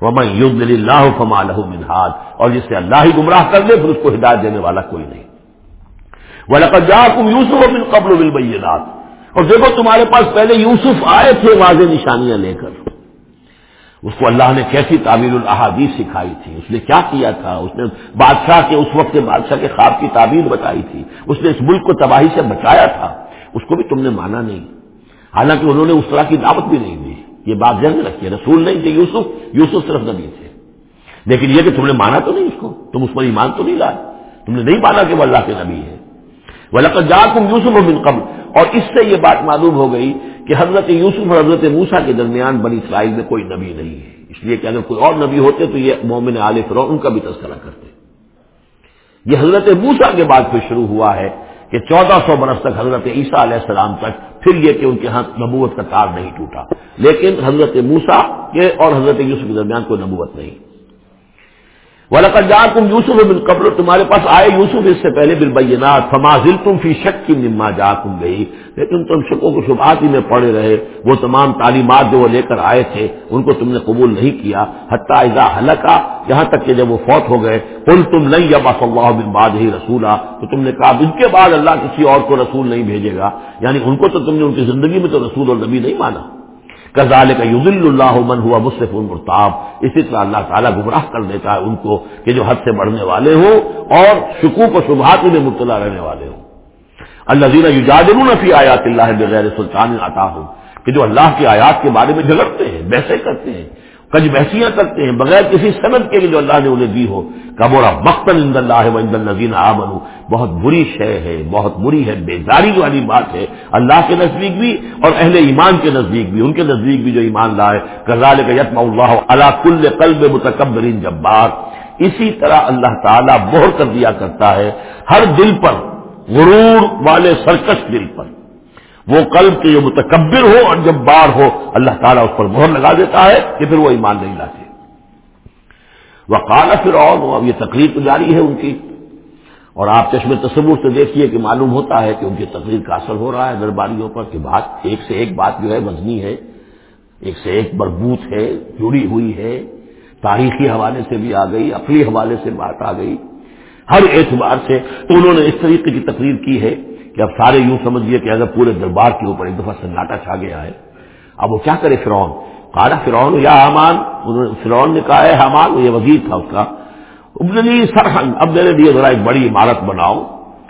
ومن یوم اللہ فما لہ منہاد اور جس سے اللہ ہی گمراہ کر دے پھر اس کو ہدایت دینے والا کوئی نہیں۔ وہ لقد جاءکم من قبل بالبینات اور دیکھو تمہارے پاس پہلے یوسف آئے تھے واضح نشانیاں لے کر۔ اس کو اللہ نے کیسی تعبیر الحادیث سکھائی تھی؟ اس نے کیا کیا تھا؟ اس نے بادشاہ کے اس وقت کے بادشاہ کے خواب کی تعبیر بتائی تھی۔ اس نے اس ملک کو تباہی سے بچایا تھا۔ اس کو بھی تم نے مانا نہیں۔ حالانکہ انہوں نے اس طرح کی دعوت بھی نہیں دی۔ یہ بات جنگ رکھی ہے۔ رسول نہیں تھے یوسف یوسف صرف نبی تھے۔ لیکن یہ کہ تم نے مانا تو نہیں اس کو؟ تم اس پر ایمان تو نہیں لائے۔ تم نے نہیں مانا کہ وہ اللہ کے نبی ہے وہ لقت جا تم یوسف بن قبل۔ اور اس سے یہ بات معلوم ہو گئی کہ حضرت یوسف اور حضرت موسا کے درمیان بنی اسرائیل میں کوئی نبی نہیں ہے۔ اس لیے کہ اگر کوئی اور نبی ہوتے تو یہ مومن عال فرو ان کا بھی تذکرہ کرتے۔ یہ حضرت موسا کے بعد پھر شروع ہوا ہے کہ چودہ سو برس تک حضرت عیسیٰ علیہ السلام تک پھر یہ کہ ان کے ہاتھ نبوت کا تار نہیں ٹوٹا۔ لیکن حضرت موسا کے اور حضرت یوسف کے درمیان کوئی نبوت نہیں۔ ولقد جاءكم یوسف بن قبل، تمہارے پاس آئے یوسف اس سے پہلے بالبینات فمازل تم فی شک کی نما جا تم گئی لیکن تم شکوں کو شبہات ہی میں پڑے رہے، وہ تمام تعلیمات جو وہ لے کر آئے تھے، ان کو تم نے قبول نہیں کیا۔ حتیٰ اذا حلقہ یہاں تک کہ جب وہ فوت ہو گئے کل تم نہیں یا بس اللہ بن بعد ہی رسولہ تو تم نے کہا ان کے بعد اللہ کسی اور کو رسول نہیں بھیجے گا۔ یعنی ان کو تو تم نے ان کی زندگی میں تو رسول اور نبی نہیں مانا۔ کزال کا یوزل اللہ من ہوا مصرف المرتاب۔ اسی طرح اللہ تعالیٰ گمراہ کر دیتا ہے ان کو کہ جو حد سے بڑھنے والے ہوں اور شکوک و شبہات میں مبتلا رہنے والے ہوں۔ اللہ زیرہ یوجادن فی آیات اللہ بغیر سلطان عطا ہوں۔ کہ جو اللہ کی آیات کے بارے میں جھگڑتے ہیں، بحثیں کرتے ہیں کج بحثیاں کرتے ہیں، بغیر کسی صنعت کے جو اللہ نے انہیں دی ہو۔ کبورا مختن اند اللہ و اند النزین آمن بہت بری شے ہے، بہت بری ہے بیداری والی بات ہے۔ اللہ کے نزدیک بھی اور اہل ایمان کے نزدیک بھی۔ ان کے نزدیک بھی جو ایمان لائے۔ غزال کا یتم اللہ اللہ کل قلب متکبرین جبار۔ اسی طرح اللہ تعالیٰ بہر کر دیا کرتا ہے، ہر دل پر، غرور والے سرکش دل پر۔ وہ قلب کے جو متکبر ہو اور جب بار ہو، اللہ تعالیٰ اس پر مہر لگا دیتا ہے کہ پھر وہ ایمان نہیں لاتے۔ وہ پھر اور اب یہ تقریر تو جاری ہے ان کی۔ اور آپ چشم تصور سے دیکھیے کہ معلوم ہوتا ہے کہ ان کی تقریر کا اثر ہو رہا ہے درباریوں پر کہ بات ایک سے ایک بات جو ہے وزنی ہے، ایک سے ایک مربوط ہے، جڑی ہوئی ہے۔ تاریخی حوالے سے بھی آ گئی، عقلی حوالے سے بات آ گئی۔ ہر اعتبار سے تو انہوں نے اس طریقے کی تقریر کی ہے۔ کہ اب سارے یوں سمجھیے کہ اگر پورے دربار کے اوپر ایک دفعہ سناٹا چھا گیا ہے، اب وہ کیا کرے فرعون؟ کہا فرعون، یا حمان فرعون نے کہا ہے حمان یہ وزیر تھا اس کا۔ سرحن اب میرے لیے ذرا ایک بڑی عمارت بناؤ۔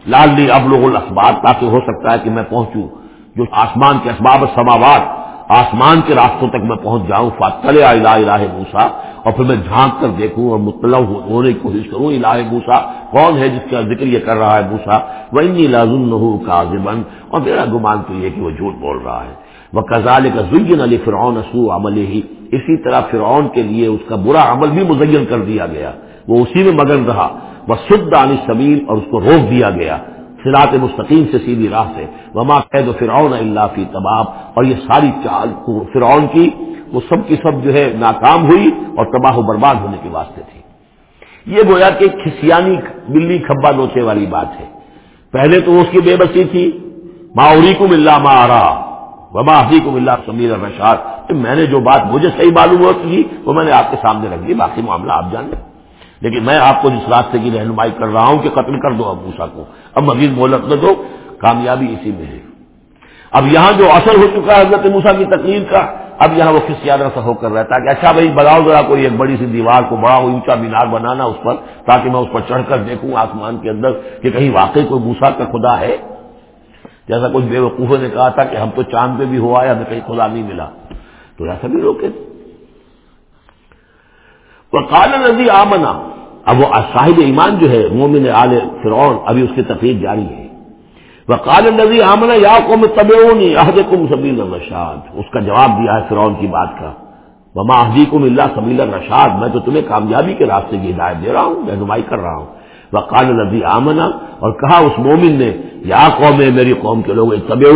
لال لی اب لوگ الاسباب تاکہ ہو سکتا ہے کہ میں پہنچوں، جو آسمان کے اسباب سماوات آسمان کے راستوں تک میں پہنچ جاؤں فاتل الہ الہ موسا اور پھر میں جھانک کر دیکھوں اور مطلع ہونے کی کوشش کروں، الہ موسا کون ہے جس کا ذکر یہ کر رہا ہے موسا وہ لازم کا اور میرا گمان تو یہ کہ وہ جھوٹ بول رہا ہے۔ وہ کزال کا زین علی فرعون سو عمل ہی اسی طرح فرعون کے لیے اس کا برا عمل بھی مزین کر دیا گیا۔ وہ اسی میں مگن رہا۔ وہ سد علی سبیل اور اس کو روک دیا گیا۔ سرات مستقیم سے سیدھی راہ سے۔ وما قید و فرعون اللہ فی تباب۔ اور یہ ساری چال فرعون کی، وہ سب کی سب جو ہے ناکام ہوئی اور تباہ و برباد ہونے کے واسطے تھی۔ یہ گویا کہ کھسیانی بلی کھبا نوچے والی بات ہے۔ پہلے تو اس کی بے بسی تھی۔ ماوری کو ملا ما آ رہا وما حفیع کو ملا سمیر الرشاد میں نے جو بات مجھے صحیح معلوم ہوتی، وہ میں نے آپ کے سامنے رکھ دی، باقی معاملہ آپ جانیں۔ لیکن میں آپ کو جس راستے کی رہنمائی کر رہا ہوں کہ قتل کر دو اب موسا کو۔ اب مزید مہلت نہ دو، کامیابی اسی میں ہے۔ اب یہاں جو اثر ہو چکا ہے حضرت موسا کی تقریر کا، اب یہاں وہ کس یاد سا ہو کر رہتا ہے کہ اچھا بھائی بلاؤ ذرا کوئی ایک بڑی سی دیوار کو، بڑا اونچا مینار بنانا اس پر، تاکہ میں اس پر چڑھ کر دیکھوں آسمان کے اندر کہ کہیں واقعی کوئی موسا کا خدا ہے۔ جیسا کچھ بے وقوفوں نے کہا تھا کہ ہم تو چاند پہ بھی ہوا ہے، ہمیں کہیں خدا نہیں ملا۔ تو ایسا بھی روکے۔ وہ کال نزی آمنا اب وہ صاحب ایمان جو ہے، مومن آل فرعون، ابھی اس کی تفریح جاری ہے۔ وہ کال آمنا، یا قوم طبی عہد کم سبیل الرشاد۔ اس کا جواب دیا ہے فرعون کی بات کا۔ وما اہدی کم اللہ سبیل الرشاد۔ میں تو تمہیں کامیابی کے راستے کی ہدایت دے رہا ہوں، رہنمائی کر رہا ہوں۔ وہ کال آمنا، اور کہا اس مومن نے، یا قوم میری قوم کے لوگ طبی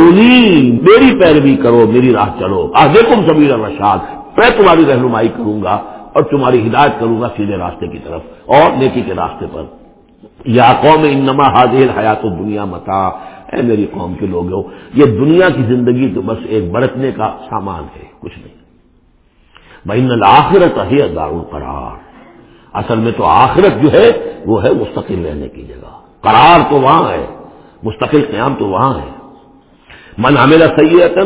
میری پیروی کرو، میری راہ چلو۔ آہد کم سبیل الرشاد، میں تمہاری رہنمائی کروں گا۔ اور تمہاری ہدایت کروں گا سیدھے راستے کی طرف اور نیکی کے راستے پر۔ یا قوم، انما حاضر حیات و دنیا متا اے میری قوم کے لوگ یہ دنیا کی زندگی تو بس ایک برتنے کا سامان ہے، کچھ نہیں۔ بہن الآخرت ہے دار القرار۔ اصل میں تو آخرت جو ہے، وہ ہے مستقل رہنے کی جگہ۔ قرار تو وہاں ہے، مستقل قیام تو وہاں ہے۔ من ہمیرا سید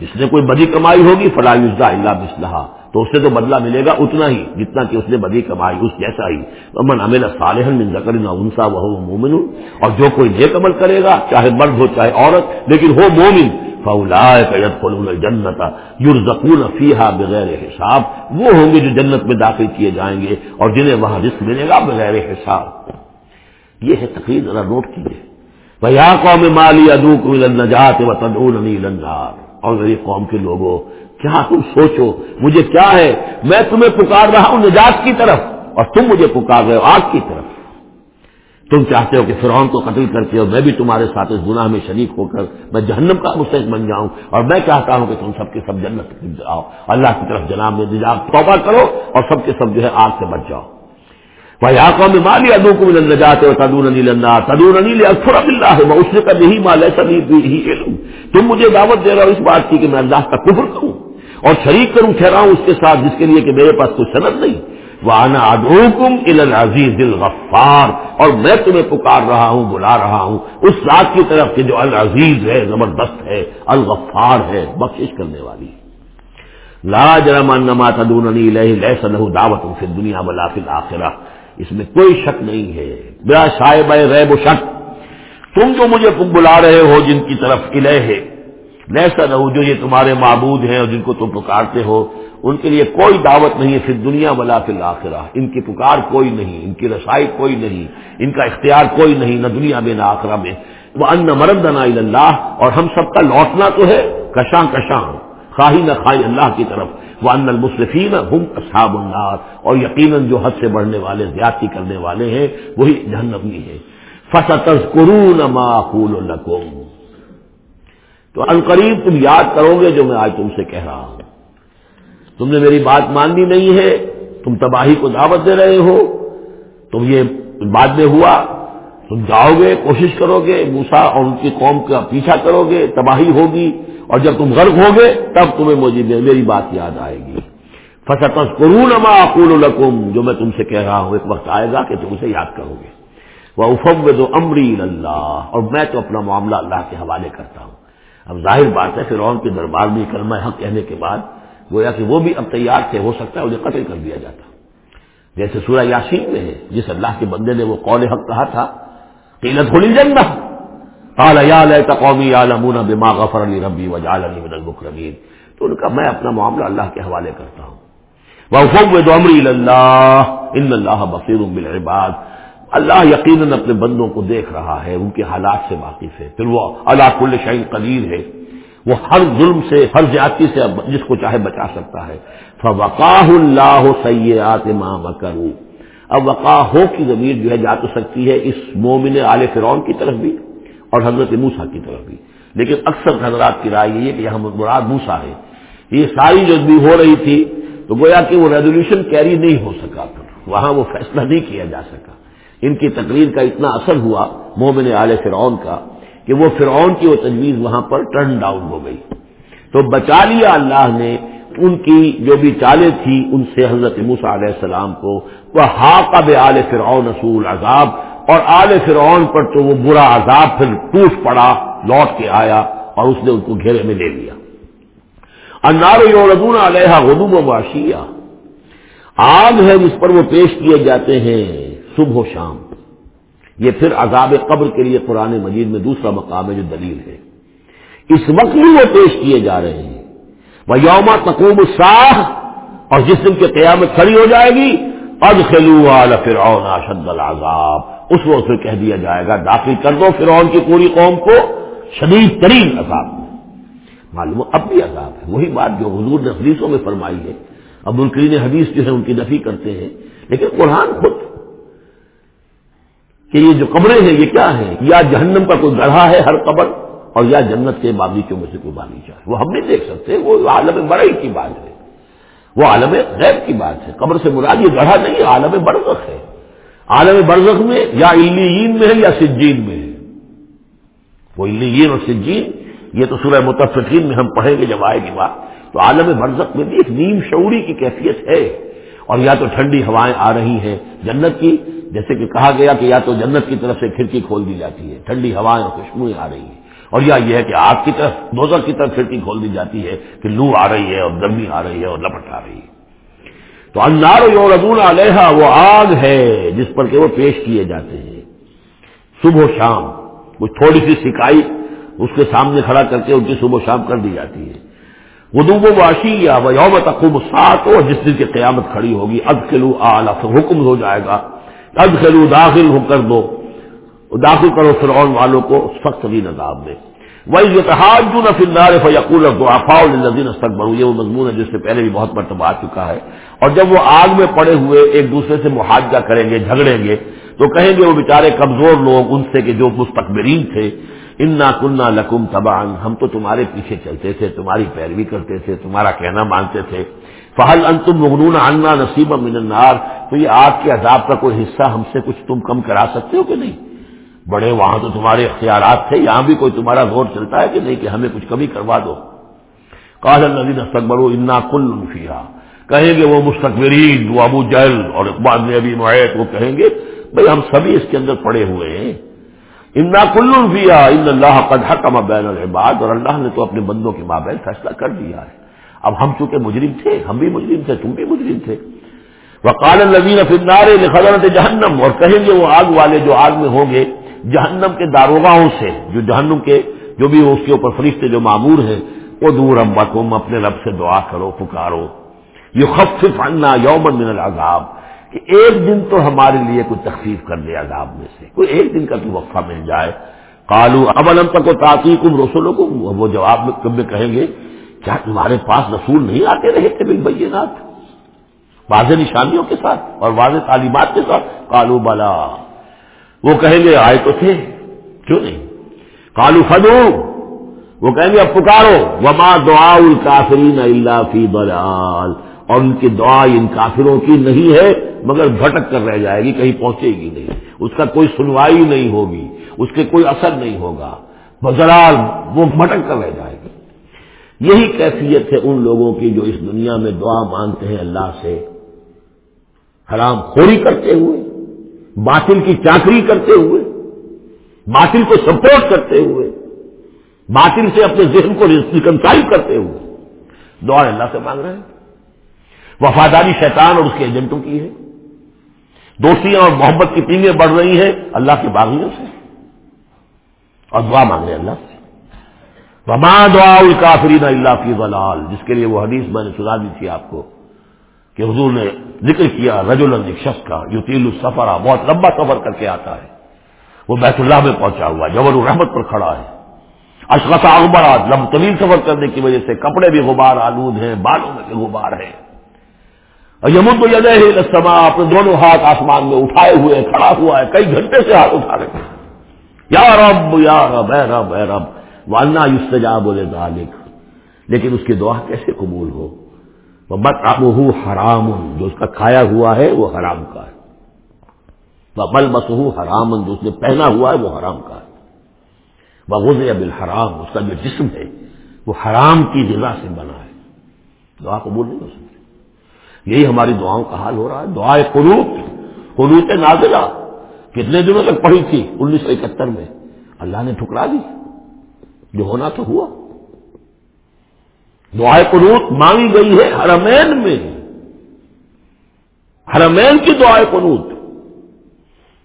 جس نے کوئی بڑی کمائی ہوگی فلاح اللہ بسلحہ تو اس سے تو بدلہ ملے گا اتنا ہی جتنا کہ اس نے بدی کمائی اس جیسا ہی۔ امن امین صالح من ذکر نہ انسا وہ مومن اور جو کوئی نیک عمل کرے گا، چاہے مرد ہو، چاہے عورت، لیکن ہو مومن فولا جنت یورزکون فیحا بغیر حساب۔ وہ ہوں گے جو جنت میں داخل کیے جائیں گے اور جنہیں وہاں رسک ملے گا بغیر حساب۔ یہ ہے تقریر، ذرا نوٹ کیجیے بھیا قوم مالی ادو کو نجات و تدور اور میری قوم کے لوگوں کیا تم سوچو؟ مجھے کیا ہے؟ میں تمہیں پکار رہا ہوں نجات کی طرف اور تم مجھے پکار رہے ہو آگ کی طرف۔ تم چاہتے ہو کہ فرعون کو قتل کر کے اور میں بھی تمہارے ساتھ اس گناہ میں شریک ہو کر میں جہنم کا مستحق بن جاؤں۔ اور میں چاہتا ہوں کہ تم سب کے سب جنت جاؤ۔ اللہ کی طرف جناب میں نجات، توبہ کرو اور سب کے سب جو ہے آگ سے بچ جاؤ۔ بھائی آکا میں مالی ادو کو مل جاتے ہو تدور علی اللہ تدور علی اکثر اللہ ہے میں اس نے کبھی ہی مال ایسا نہیں تم مجھے دعوت دے رہا ہو اس بات کی کہ میں اللہ کا کفر کروں۔ اور شریک کروں، ٹھہراؤں اس کے ساتھ، جس کے لیے کہ میرے پاس کوئی صنعت نہیں۔ وہ آنا ادوکم العزیز دل غفار اور میں تمہیں پکار رہا ہوں، بلا رہا ہوں۔ اس ذات کی طرف کہ جو العزیز ہے، زبردست ہے، الغفار ہے بخش کرنے والی۔ لا جرم نما تدون لہ دعوت پھر دنیا بلا فل آخرا اس میں کوئی شک نہیں ہے۔ بلا شائب ریب و شک۔ تم جو مجھے بلا رہے ہو، جن کی طرف الہ ہے۔ نیسا رہو جو یہ تمہارے معبود ہیں اور جن کو تم پکارتے ہو، ان کے لیے کوئی دعوت نہیں ہے پھر دنیا بلا کے آخرہ ان کی پکار کوئی نہیں، ان کی رسائی کوئی نہیں، ان کا اختیار کوئی نہیں، نہ دنیا میں نہ آخرہ میں۔ وہ ان مرد نہ اللہ اور ہم سب کا لوٹنا تو ہے، کشاں کشاں، خواہی نہ خواہی اللہ کی طرف۔ وہ ان المصرفین ہم اصحاب النار۔ اور یقیناً جو حد سے بڑھنے والے، زیادتی کرنے والے ہیں، وہی جہنمی ہے فص قرون معقول تو قریب تم یاد کرو گے جو میں آج تم سے کہہ رہا ہوں۔ تم نے میری بات ماننی نہیں ہے، تم تباہی کو دعوت دے رہے ہو۔ تم یہ بعد میں ہوا، تم جاؤ گے، کوشش کرو گے موسا اور ان کی قوم کا پیچھا کرو گے، تباہی ہوگی۔ اور جب تم غرق ہوگے، تب تمہیں مجھے میری بات یاد آئے گی۔ فصل قرون اما اقول القم جو میں تم سے کہہ رہا ہوں، ایک وقت آئے گا کہ تم اسے یاد کرو گے۔ وہ افم دو امری اللہ اور میں تو اپنا معاملہ اللہ کے حوالے کرتا ہوں۔ اب ظاہر بات ہے پھر کے دربار میں کلمہ حق کہنے کے بعد گویا کہ وہ بھی اب تیار تھے، ہو سکتا ہے انہیں قتل کر دیا جاتا۔ جیسے سورہ یاسین میں ہے، جس اللہ کے بندے نے وہ قول حق کہا تھا، قیلت ہولی جنگ قومی عالمون بما غفر علی ربی وجالنی من المکرمین۔ تو ان کا میں اپنا معاملہ اللہ کے حوالے کرتا ہوں۔ وہ عمری اللہ ان اللہ بصیر بالعباد۔ اللہ یقیناً اپنے بندوں کو دیکھ رہا ہے، ان کے حالات سے واقف ہے۔ پھر وہ اللہ کل شعین قدیر ہے۔ وہ ہر ظلم سے، ہر زیادتی سے جس کو چاہے بچا سکتا ہے۔ فوقاہ اللہ سیات ماں کروں اب وقا ہو کی ضمیر جو ہے جا تو سکتی ہے اس مومن عال فرعون کی طرف بھی اور حضرت موسا کی طرف بھی۔ لیکن اکثر حضرات کی رائے یہ ہے کہ یہاں مراد موسا ہے۔ یہ ساری جو بھی ہو رہی تھی تو گویا کہ وہ ریزولوشن کیری نہیں ہو سکا۔ پھر وہاں وہ فیصلہ نہیں کیا جا سکا۔ ان کی تقریر کا اتنا اثر ہوا مومن عال فرعون کا کہ وہ فرعون کی وہ تجویز وہاں پر ٹرن ڈاؤن ہو گئی۔ تو بچا لیا اللہ نے، ان کی جو بھی چالیں تھی ان سے حضرت موسا علیہ السلام کو وہ ہاقب آل فرعون اصول عذاب اور آل فرعون پر تو وہ برا عذاب پھر ٹوٹ پڑا، لوٹ کے آیا اور اس نے ان کو گھیرے میں لے لیا۔ انار یوردون علیہ غدوب و باشیا آگ ہے جس پر وہ پیش کیے جاتے ہیں۔ صبح و شام۔ یہ پھر عذاب قبر کے لیے قرآن مجید میں دوسرا مقام ہے جو دلیل ہے۔ اس وقت بھی وہ پیش کیے جا رہے ہیں۔ وہ یوم تقوب ساہ اور جس دن کی قیامت کھڑی ہو جائے گی اد خلو فرعون اشد العذاب۔ اس وقت کہہ دیا جائے گا، داخل کر دو فرعون کی پوری قوم کو شدید ترین عذاب۔ میں معلوم، اب بھی عذاب ہے۔ وہی بات جو حضور نے حدیثوں میں فرمائی ہے۔ اب الکرین حدیث جو ہے ان کی نفی کرتے ہیں، لیکن قرآن خود کہ یہ جو قبریں ہیں، یہ کیا ہیں؟ یا جہنم کا کوئی گڑھا ہے ہر قبر، اور یا جنت کے باغیچوں میں سے کوئی باغیچہ ہے؟ وہ ہم نہیں دیکھ سکتے، وہ عالم بڑائی کی بات ہے۔ وہ عالم غیب کی بات ہے۔ قبر سے مراد یہ گڑھا نہیں، عالم برزخ ہے۔ عالم برزخ میں یا الین میں ہے یا سجین میں ہے۔ وہ الین اور سجین، یہ تو سورہ متفقین میں ہم پڑھیں گے جب آئے گی بات۔ تو عالم برزخ میں بھی ایک نیم شعوری کی کیفیت ہے۔ اور یا تو ٹھنڈی ہوائیں آ رہی ہیں جنت کی جیسے کہ کہا گیا کہ یا تو جنت کی طرف سے کھڑکی کھول دی جاتی ہے، ٹھنڈی ہوائیں اور خوشبوئیں آ رہی ہیں۔ اور یا یہ ہے کہ آگ کی طرف دوزر کی طرف کھڑکی کھول دی جاتی ہے کہ لو آ رہی ہے اور گرمی آ رہی ہے اور لپٹ آ رہی ہے۔ تو انار یور علیہ وہ آگ ہے جس پر کہ وہ پیش کیے جاتے ہیں۔ صبح و شام، وہ تھوڑی سی سکائی اس کے سامنے کھڑا کر کے ان کی صبح و شام کر دی جاتی ہے۔ ودوب و واشی یا یوم تقوب سات ہو جس دن کی قیامت کھڑی ہوگی اد کلو آلہ حکم ہو جائے گا۔ اد کلو داخل ہو کر دو۔ داخل کرو فرعون والوں کو، سخت بھی نظام میں۔ وہی جو نفار فیقول الدین استقبر یہ وہ مضمون ہے جس سے پہلے بھی بہت مرتبہ آ چکا ہے۔ اور جب وہ آگ میں پڑے ہوئے ایک دوسرے سے محاجہ کریں گے، جھگڑیں گے، تو کہیں گے وہ بیچارے کمزور لوگ ان سے کہ جو مستقبرین تھے، انا کنہ لکم تبان ہم تو تمہارے پیچھے چلتے تھے، تمہاری پیروی کرتے تھے، تمہارا کہنا مانتے تھے۔ فہل ان تم مغنون آنا نصیب من النار؟ تو یہ آگ کے عذاب کا کوئی حصہ ہم سے کچھ تم کم کرا سکتے ہو کہ نہیں؟ بڑے وہاں تو تمہارے اختیارات تھے، یہاں بھی کوئی تمہارا زور چلتا ہے کہ نہیں کہ ہمیں کچھ کمی کروا دو؟ کاج الدین استقبر انا کل انفیا کہیں گے وہ مستقبرین وہ ابو جل اور اقبال میں ابھی معیت وہ کہیں گے بھائی ہم سبھی اس کے اندر پڑے ہوئے ہیں۔ انا کل انفیا ان اللہ قد حکم بین العباد اور اللہ نے تو اپنے بندوں کے مابین فیصلہ کر دیا ہے۔ اب ہم چونکہ مجرم تھے، ہم بھی مجرم تھے، تم بھی مجرم تھے۔ وقال النبین فنارے خزانت جہنم، اور کہیں گے وہ آگ والے جو آگ میں ہوں گے، جہنم کے داروگاہوں سے، جو جہنم کے، جو بھی اس کے اوپر فرشتے جو معمور ہیں وہ دور ابا تم اپنے رب سے دعا کرو، پکارو۔ یہ خف انا یومن من العذاب، کہ ایک دن تو ہمارے لیے کوئی تخفیف کر دے عذاب میں سے۔ کوئی ایک دن کا تو وقفہ مل جائے۔ کالو اب الم تک تاقی کم رسولوں کو وہ جواب میں کہیں گے کیا تمہارے پاس رسول نہیں آتے رہے تھے بھائی بھائی واضح نشانیوں کے ساتھ اور واضح تعلیمات کے ساتھ؟ کالو بلا۔ وہ کہیں گے، آئے تو تھے۔ کیوں نہیں؟ کالو فدو۔ وہ کہیں گے، اب پکارو۔ وما دعا الکافرین اللہ فی بلال اور ان کی دعا ان کافروں کی نہیں ہے، مگر بھٹک کر رہ جائے گی، کہیں پہنچے گی نہیں۔ اس کا کوئی سنوائی نہیں ہوگی، اس کے کوئی اثر نہیں ہوگا۔ بزرال، وہ بھٹک کر رہ جائے گی یہی کیفیت ہے ان لوگوں کی جو اس دنیا میں دعا مانگتے ہیں اللہ سے۔ حرام خوری کرتے ہوئے، باطل کی چاکری کرتے ہوئے، باطل کو سپورٹ کرتے ہوئے، باطل سے اپنے ذہن کو ریکنسائل کرتے ہوئے۔ دعا اللہ سے مانگ رہے ہیں۔ وفاداری شیطان اور اس کے ایجنٹوں کی ہے۔ دوستیاں اور محبت کی پینگیں بڑھ رہی ہیں اللہ کے باغیوں سے۔ اور دعا مانگے اللہ سے۔ وما دعا الکافرین اللہ فی ضلال۔ جس کے لیے وہ حدیث میں نے سنا دی تھی آپ کو کہ حضور نے ذکر کیا رجل ایک شخص کا جو تیل السفر، بہت لمبا سفر کر کے آتا ہے۔ وہ بیت اللہ میں پہنچا ہوا جبر الرحمت پر کھڑا ہے۔ اشرف اکبر لم طویل سفر کرنے کی وجہ سے کپڑے بھی غبار، آلود ہیں، بالوں میں بھی غبار ہے اور یمن تو یہ سما اپنے دونوں ہاتھ آسمان میں اٹھائے ہوئے، کھڑا ہوا ہے، کئی گھنٹے سے ہاتھ اٹھا رہے یا رب یا رب، اے رب اے رب۔ والنا یوسجا بولے لیکن اس کی دعا کیسے قبول ہو؟ بت اب حرام، جو اس کا کھایا ہوا ہے وہ حرام کا ہے۔ بل بس حرام، جو اس نے پہنا ہوا ہے وہ حرام کا ہے۔ بغز اب الحرام اس کا جو جسم ہے وہ حرام کی غذا سے بنا ہے۔ دعا قبول نہیں ہو سکتی۔ یہی ہماری دعاؤں کا حال ہو رہا ہے۔ دعائیں قروط قروط نازلہ۔ کتنے دنوں تک پڑھی تھی؟ انیس سو اکہتر میں۔ اللہ نے ٹھکرا دی۔ جو ہونا تو ہوا۔ دعائیں قنوت مانگی گئی ہے حرمین میں۔ حرمین کی دعائیں قنوت۔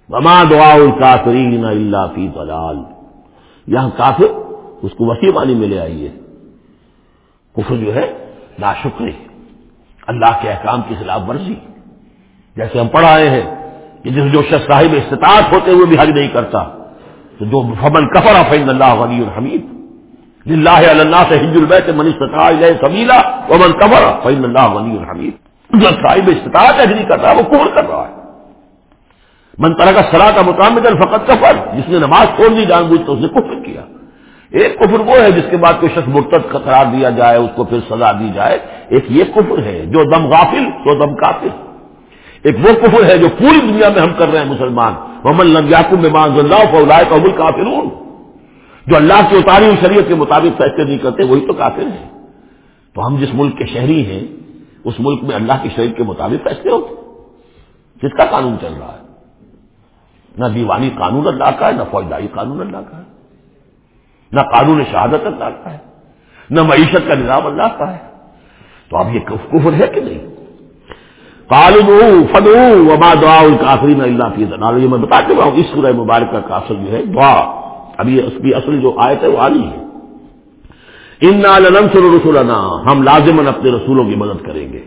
وما دعا الکافرین اللہ فی دلال یہاں کافر اس کو وسیع پانی میں لے آئیے کفر جو ہے، ناشکری۔ اللہ کے احکام کی خلاف ورزی۔ جیسے ہم پڑھ آئے ہیں کہ جس جو شخص صاحب استطاعت ہوتے ہوئے بھی حج نہیں کرتا تو جو فمن کفر فین اللہ غنی الحمید اللہ اللہ سے ہند البیت من استطاع الیہ سبیلا ومن کفر فین اللہ غنی الحمید جو صاحب استطاعت حج نہیں کر کرتا وہ کفر کر رہا ہے۔ من طرح کا سرا کا مقام فقط کفر۔ جس نے نماز چھوڑ دی، جان بوجھ تو اس نے کفر کیا۔ ایک کفر وہ ہے جس کے بعد کوئی شخص مرتد قرار دیا جائے، اس کو پھر سزا دی جائے۔ ایک یہ کفر ہے، جو دم غافل تو دم کافر۔ ایک وہ کفر ہے جو پوری دنیا میں ہم کر رہے ہیں مسلمان۔ محمد لمبیاکم میں مان اللہ فلائے قبول کافر جو اللہ کی اتاری ہوئی شریعت کے مطابق فیصلے نہیں کرتے، وہی تو کافر ہیں۔ تو ہم جس ملک کے شہری ہیں، اس ملک میں اللہ کی شریعت کے مطابق فیصلے ہوتے کس کا قانون چل رہا ہے۔ نہ دیوانی قانون اللہ کا ہے، نہ فوجداری قانون اللہ کا ہے۔ نہ قانون شہادت اللہ کا ہے۔ نہ معیشت کا نظام اللہ کا ہے۔ تو اب یہ کفر ہے کہ نہیں فنو وما دعا کافری میں اللہ کی یہ میں بتا چکا ہوں، اس سورہ مبارکہ کا اصل جو ہے، دعا۔ ابھی اس کی اصل جو آیت ہے، وہ آنی ہے۔ ان نالنسر رسولنا ہم لازمن اپنے رسولوں کی مدد کریں گے۔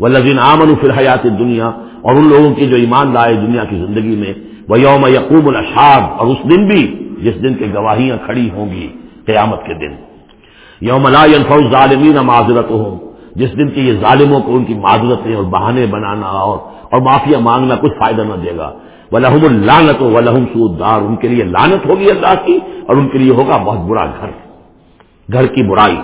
وہ لذین آمن فی الحیات دنیا اور ان لوگوں کی جو ایمان لائے دنیا کی زندگی میں وہ یوم یقوب الشاد اور اس دن بھی جس دن کے گواہیاں کھڑی ہوں گی، قیامت کے دن۔ یوم لا ينفع ظالمین معذرت ہوں جس دن کی یہ ظالموں کو ان کی معذرتیں اور بہانے بنانا اور اور معافیا مانگنا کچھ فائدہ نہ دے گا۔ وہ لحم الانت و سودار ان کے لیے لانت ہوگی اللہ کی اور ان کے لیے ہوگا بہت برا گھر۔ گھر کی برائی۔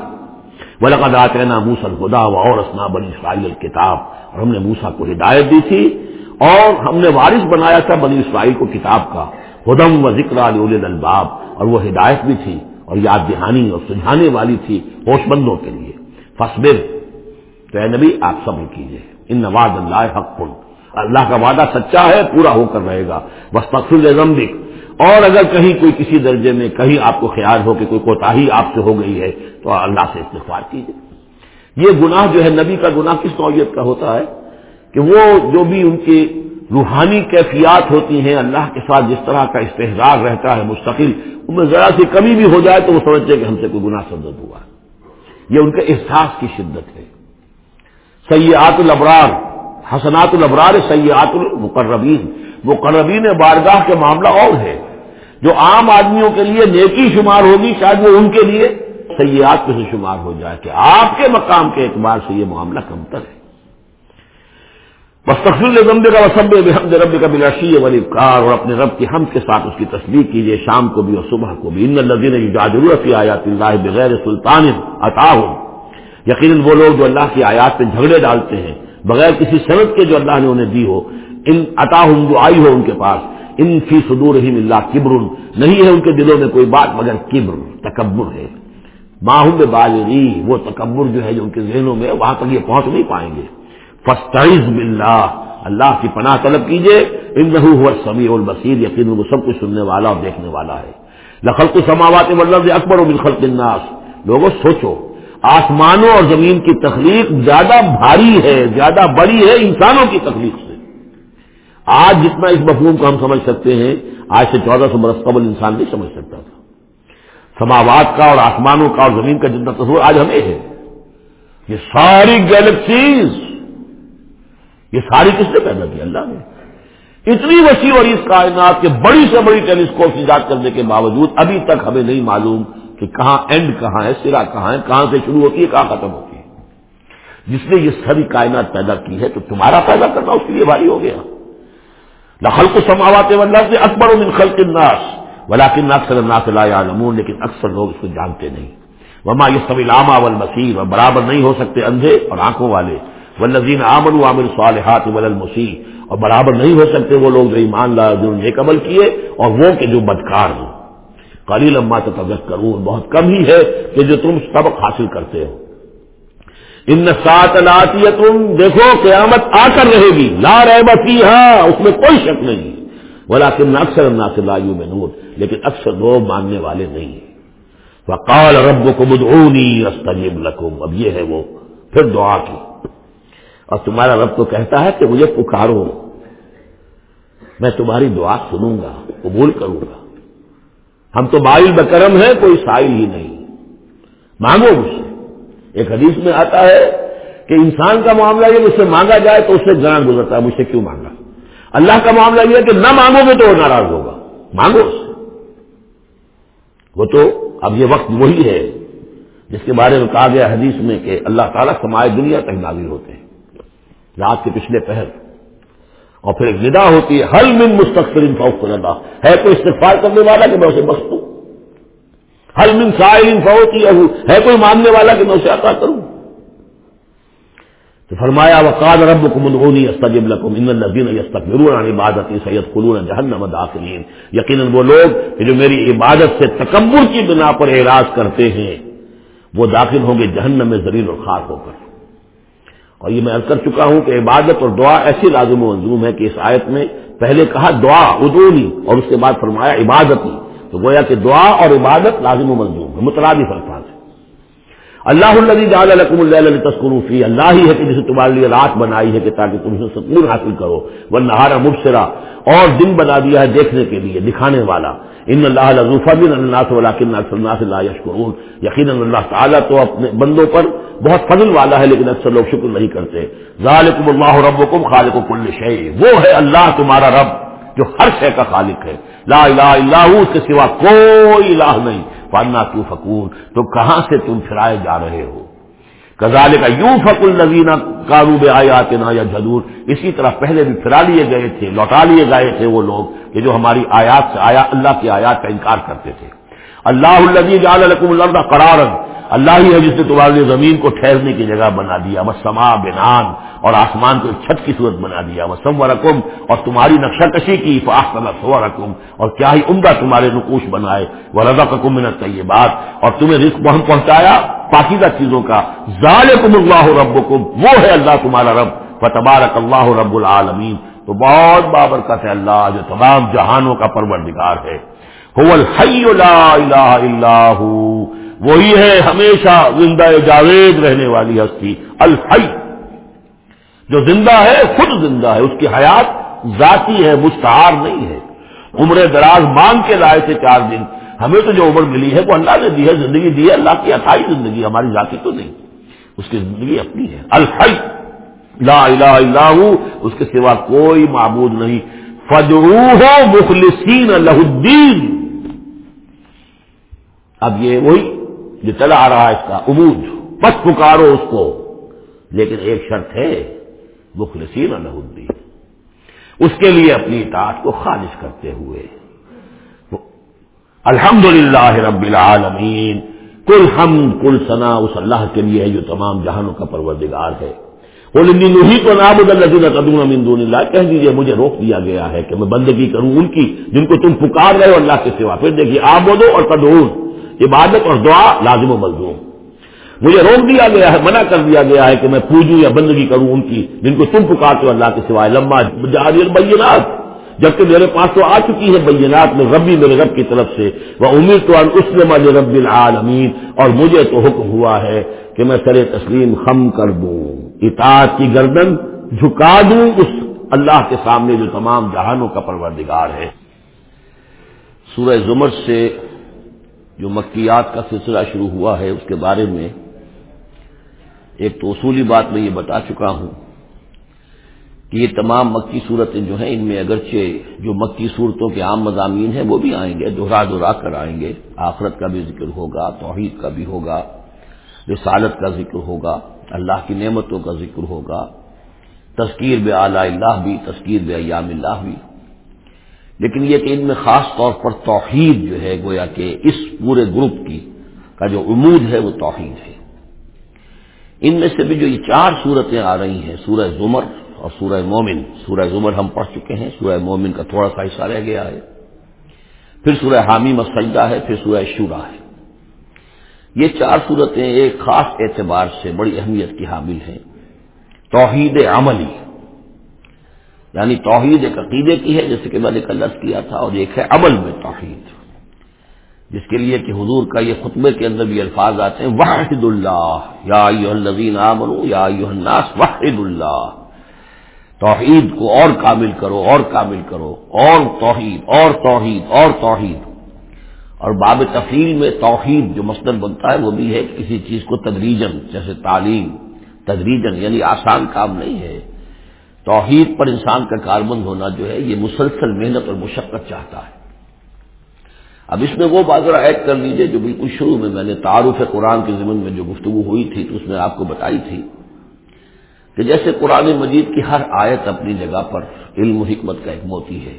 وہ لقا کہنا موسل خدا و اور اسنا بنی اسرائیل کتاب اور ہم نے موسا کو ہدایت دی تھی اور ہم نے وارث بنایا تھا بنی اسرائیل کو کتاب کا۔ ہدم و ذکر الباب اور وہ ہدایت بھی تھی اور یاد دہانی اور سجھانے والی تھی ہوش بندوں کے لیے۔ فصبر تو اے نبی، آپ صبر کیجیے ان نواز اللہ حق۔ اللہ کا وعدہ سچا ہے، پورا ہو کر رہے گا۔ بس تقسیم ضمبک اور اگر کہیں کوئی کسی درجے میں کہیں آپ کو خیال ہو کہ کوئی کوتا آپ سے ہو گئی ہے، تو اللہ سے استغفار کیجیے یہ گناہ جو ہے، نبی کا گناہ کس نوعیت کا ہوتا ہے؟ کہ وہ جو بھی ان کی روحانی کیفیات ہوتی ہیں، اللہ کے ساتھ جس طرح کا استحصال رہتا ہے، مستقل، ان میں ذرا سی کمی بھی ہو جائے تو وہ سمجھتے کہ ہم سے کوئی گناہ سبد ہوا۔ یہ ان کے احساس کی شدت ہے۔ سیاحت الابرار، حسنات الابرار سیاحت المقربین۔ مقربین بارگاہ کے معاملہ اور ہے۔ جو عام آدمیوں کے لیے نیکی شمار ہوگی، شاید وہ ان کے لیے سیاحت میں سے شمار ہو جائے کہ آپ کے مقام کے اعتبار سے یہ معاملہ کمتر ہے۔ بس تفصیل کا وسب بحمد رب کا بلاشی ولی کار اور اپنے رب کی ہم کے ساتھ اس کی تصدیق کیجیے شام کو بھی اور صبح کو بھی۔ ان الدین آیات اللہ بغیر سلطان عطا ہو یقیناً وہ لوگ جو اللہ کی آیات پہ جھگڑے ڈالتے ہیں، بغیر کسی صنعت کے جو اللہ نے انہیں دی ہو، ان عطا ہوں جو آئی ہو ان کے پاس، ان فی صدور رحیم اللہ کبر، نہیں ہے ان کے دلوں میں کوئی بات مگر کبر، تکبر ہے۔ ماہم بالغی وہ تکبر جو ہے جو ان کے ذہنوں میں وہاں تک یہ پہنچ نہیں پائیں گے۔ فسطیز بلّہ اللہ کی پناہ طلب کیجیے ان ہوا سمیع البصیر، یقین وہ سب کچھ سننے والا اور دیکھنے والا ہے۔ لخلق سماوات ولد اکبر و بالخلق الناس۔ لوگوں سوچو آسمانوں اور زمین کی تخلیق زیادہ بھاری ہے، زیادہ بڑی ہے انسانوں کی تخلیق سے۔ آج جتنا اس مفہوم کو ہم سمجھ سکتے ہیں، آج سے چودہ سو برس قبل انسان نہیں سمجھ سکتا تھا۔ سماوات کا اور آسمانوں کا اور زمین کا جتنا تصور آج ہمیں ہے، یہ ساری گیلیکسیز یہ ساری کس نے پیدا کی؟ اللہ نے۔ اتنی وسیع اور اس کائنات کے بڑی سے بڑی ٹیلیسکوپ ایجاد کرنے کے باوجود ابھی تک ہمیں نہیں معلوم کہ کہاں اینڈ کہاں ہے، سرا کہاں ہے، کہاں سے شروع ہوتی ہے، کہاں ختم ہوتی ہے۔ جس نے یہ ساری کائنات پیدا کی ہے تو تمہارا پیدا کرنا اس کے لیے بھاری ہو گیا۔ نہ کو سماوات ولہ سے اکبر من خلق الناس ولاکن اکثر الناس لا يعلمون لیکن اکثر لوگ اس کو جانتے نہیں۔ وما یہ سبھی لاما ول مسیح برابر نہیں ہو سکتے اندھے اور آنکھوں والے۔ ولزین عامر عامر صالحات ول مسیح اور برابر نہیں ہو سکتے وہ لوگ جو ایمان لا جو نیک عمل کیے، اور وہ کہ جو بدکار ہوں کالی لمبا تو کروں بہت کم ہی ہے کہ جو تم سبق حاصل کرتے ہو۔ ان سات لاتی تم دیکھو، قیامت آ کر رہے گی، لا رہ ہاں اس میں کوئی شک نہیں۔ بولا اکثر اللہ سے لایو میں نور لیکن اکثر لوگ ماننے والے نہیں۔ ہیں وقال رب کو بدعونی استجب لکم، اب یہ ہے وہ، پھر دعا کی۔ اور تمہارا رب تو کہتا ہے کہ مجھے پکارو۔ میں تمہاری دعا سنوں گا، قبول کروں گا۔ ہم تو بائل بکرم ہیں، کوئی سائل ہی نہیں۔ مانگو مجھ سے۔ ایک حدیث میں آتا ہے کہ انسان کا معاملہ یہ مجھ سے مانگا جائے تو اس سے جان گزرتا ہے، مجھ سے کیوں مانگا؟ اللہ کا معاملہ یہ ہے کہ نہ مانگو گے تو وہ ناراض ہوگا۔ مانگو اس سے۔ وہ تو اب یہ وقت وہی ہے جس کے بارے میں کہا گیا حدیث میں کہ اللہ تعالیٰ سمائے دنیا تک نازل ہوتے ہیں۔ رات کے پچھلے پہر۔ اور پھر ایک ندا ہوتی ہے ہر من مستقبل فوق اللہ ہے کوئی استفار کرنے والا کہ میں اسے بخش دوں ہر من سائل فوق ہے کوئی ماننے والا کہ میں اسے عطا کروں؟ تو فرمایا وقاد رب کو منغونی استجب لکم، ان الذین یستکبرون عن عبادتی سید خلون جہنم داخلین۔ یقیناً وہ لوگ کہ جو میری عبادت سے تکبر کی بنا پر اعراض کرتے ہیں، وہ داخل ہوں گے جہنم میں زریل اور خاص ہو کر۔ اور یہ میں عرض کر چکا ہوں کہ عبادت اور دعا ایسی لازم و منظوم ہے کہ اس آیت میں پہلے کہا دعا ادونی اور اس کے بعد فرمایا عبادت تو گویا کہ دعا اور عبادت لازم و منظوم ہے، مترادف الفاظ۔ ہے اللہ الکم اللہ تسکروفی اللہ ہی ہے کہ جسے تمہارے لیے رات بنائی ہے کہ تاکہ تم اسے سکون حاصل کرو۔ وہ نہارا مبصرا اور دن بنا دیا ہے دیکھنے کے لیے، دکھانے والا۔ ان اللہ لذوفہ بن اللہ اللہ یشکرون۔ یقین اللہ تعالیٰ تو اپنے بندوں پر بہت فضل والا ہے، لیکن اکثر لوگ شکر نہیں کرتے۔ ذالکم اللہ ربکم خالق کل شے وہ ہے اللہ تمہارا رب، جو ہر شے کا خالق ہے۔ لا الہ الا ہو، اس کے سوا کوئی الہ نہیں۔ فانا تو فکون تو کہاں سے تم پھرائے جا رہے ہو؟ کزال کا یوں فک النوین کاروب آیات نا یا جدور اسی طرح پہلے بھی پھرا لیے گئے تھے، لوٹا لیے گئے تھے وہ لوگ کہ جو ہماری آیات سے آیا، اللہ کی آیات کا انکار کرتے تھے۔ اللہ النبی جال الرد قرار اللہ ہی ہے جس نے تمہارے لیے زمین کو ٹھہرنے کی جگہ بنا دیا۔ وہ سما بنان اور آسمان کو چھت کی صورت بنا دیا۔ وہ سم رقم اور تمہاری نقشہ کشی کی۔ فاخ سو رقم اور کیا ہی عمدہ تمہارے نقوش بنائے۔ وہ رضا کم منت کا یہ بات اور تمہیں رزق بہم پہنچایا پاکیزہ چیزوں کا۔ ظالم اللہ رب وہ ہے اللہ تمہارا رب۔ فتبارک اللہ رب العالمین۔ تو بہت بابرکت ہے اللہ، جو تمام جہانوں کا پروردگار ہے۔ لا الہ الا وہی ہے ہمیشہ زندہ جاوید رہنے والی ہستی، الحی۔ جو زندہ ہے، خود زندہ ہے، اس کی حیات ذاتی ہے، مستعار نہیں ہے۔ عمر دراز مانگ کے لائے تھے چار دن۔ ہمیں تو جو عمر ملی ہے، وہ اللہ نے دی ہے، زندگی دی ہے، اللہ کی اٹھائی زندگی، ہماری ذاتی تو نہیں۔ اس کی زندگی اپنی ہے۔ الحی۔ لا الہ الا ہو، اس کے سوا کوئی معبود نہیں۔ فجروح مخلصین اللہ الدین۔ اب یہ وہی جو چلا آ رہا ہے اس کا عبود بس پکارو اس کو۔ لیکن ایک شرط ہے، مخلصین اللہ الدین۔ اس کے لیے اپنی اطاعت کو خالص کرتے ہوئے۔ الحمد للہ رب العالمین۔ کل ہم کل ثنا، اس اللہ کے لیے ہے جو تمام جہانوں کا پروردگار ہے۔ نہیں تو نام دون اللہ۔ کہہ دیجیے مجھے روک دیا گیا ہے کہ میں بندگی کروں ان کی جن کو تم پکار رہے ہو اللہ کے سوا۔ پھر دیکھیے آبودو اور تدون عبادت اور دعا لازم و ملزوم مجھے روک دیا گیا ہے، منع کر دیا گیا ہے کہ میں پوجوں یا بندگی کروں ان کی جن کو تم پکارتے ہو اللہ کے سوائے۔ لمبا بینات، جبکہ میرے پاس تو آ چکی ہے بینات میں ربی میرے رب کی طرف سے۔ وہ امید تو اس رب العالمین اور مجھے تو حکم ہوا ہے کہ میں سر تسلیم خم کر دوں، اطاعت کی گردن جھکا دوں اس اللہ کے سامنے جو تمام جہانوں کا پروردگار ہے۔ سورہ زمر سے جو مکیات کا سلسلہ شروع ہوا ہے اس کے بارے میں ایک تو اصولی بات میں یہ بتا چکا ہوں کہ یہ تمام مکی صورتیں جو ہیں ان میں اگرچہ جو مکی صورتوں کے عام مضامین ہیں وہ بھی آئیں گے، دوہرا دوہرا کر آئیں گے۔ آخرت کا بھی ذکر ہوگا، توحید کا بھی ہوگا، رسالت کا ذکر ہوگا، اللہ کی نعمتوں کا ذکر ہوگا، تذکیر بے اعلی اللہ بھی، تذکیر بے ایام اللہ بھی۔ لیکن یہ کہ ان میں خاص طور پر توحید جو ہے، گویا کہ اس پورے گروپ کی کا جو عمود ہے، وہ توحید ہے۔ ان میں سے بھی جو یہ چار صورتیں آ رہی ہیں، سورہ زمر اور سورہ مومن۔ سورہ زمر ہم پڑھ چکے ہیں، سورہ مومن کا تھوڑا سا حصہ رہ گیا ہے۔ پھر سورہ حامی مسجدہ ہے، پھر سورہ شورا ہے۔ یہ چار صورتیں ایک خاص اعتبار سے بڑی اہمیت کی حامل ہیں۔ توحید عملی۔ یعنی توحید ایک عقیدے کی ہے جیسے کہ میں نے کل کیا تھا اور ایک ہے عمل میں توحید۔ جس کے لیے کہ حضور کا یہ خطبے کے اندر بھی الفاظ آتے ہیں، واحد اللہ یا الذین آمنوا، یا الناس، واحد اللہ توحید کو اور کامل کرو، اور کامل کرو۔ اور توحید اور توحید اور توحید۔ اور باب تفریل میں توحید جو مصدر بنتا ہے، وہ بھی ہے کہ کسی چیز کو تدریجن جیسے تعلیم۔ تدریجن یعنی آسان کام نہیں ہے۔ توحید پر انسان کا کاربند ہونا جو ہے، یہ مسلسل محنت اور مشقت چاہتا ہے۔ اب اس میں وہ بازر عائد کر لیجیے جو بالکل شروع میں میں نے تعارف قرآن کے ضمن میں جو گفتگو ہوئی تھی تو اس میں آپ کو بتائی تھی کہ جیسے قرآن مجید کی ہر آیت اپنی جگہ پر علم و حکمت کا ایک موتی ہے،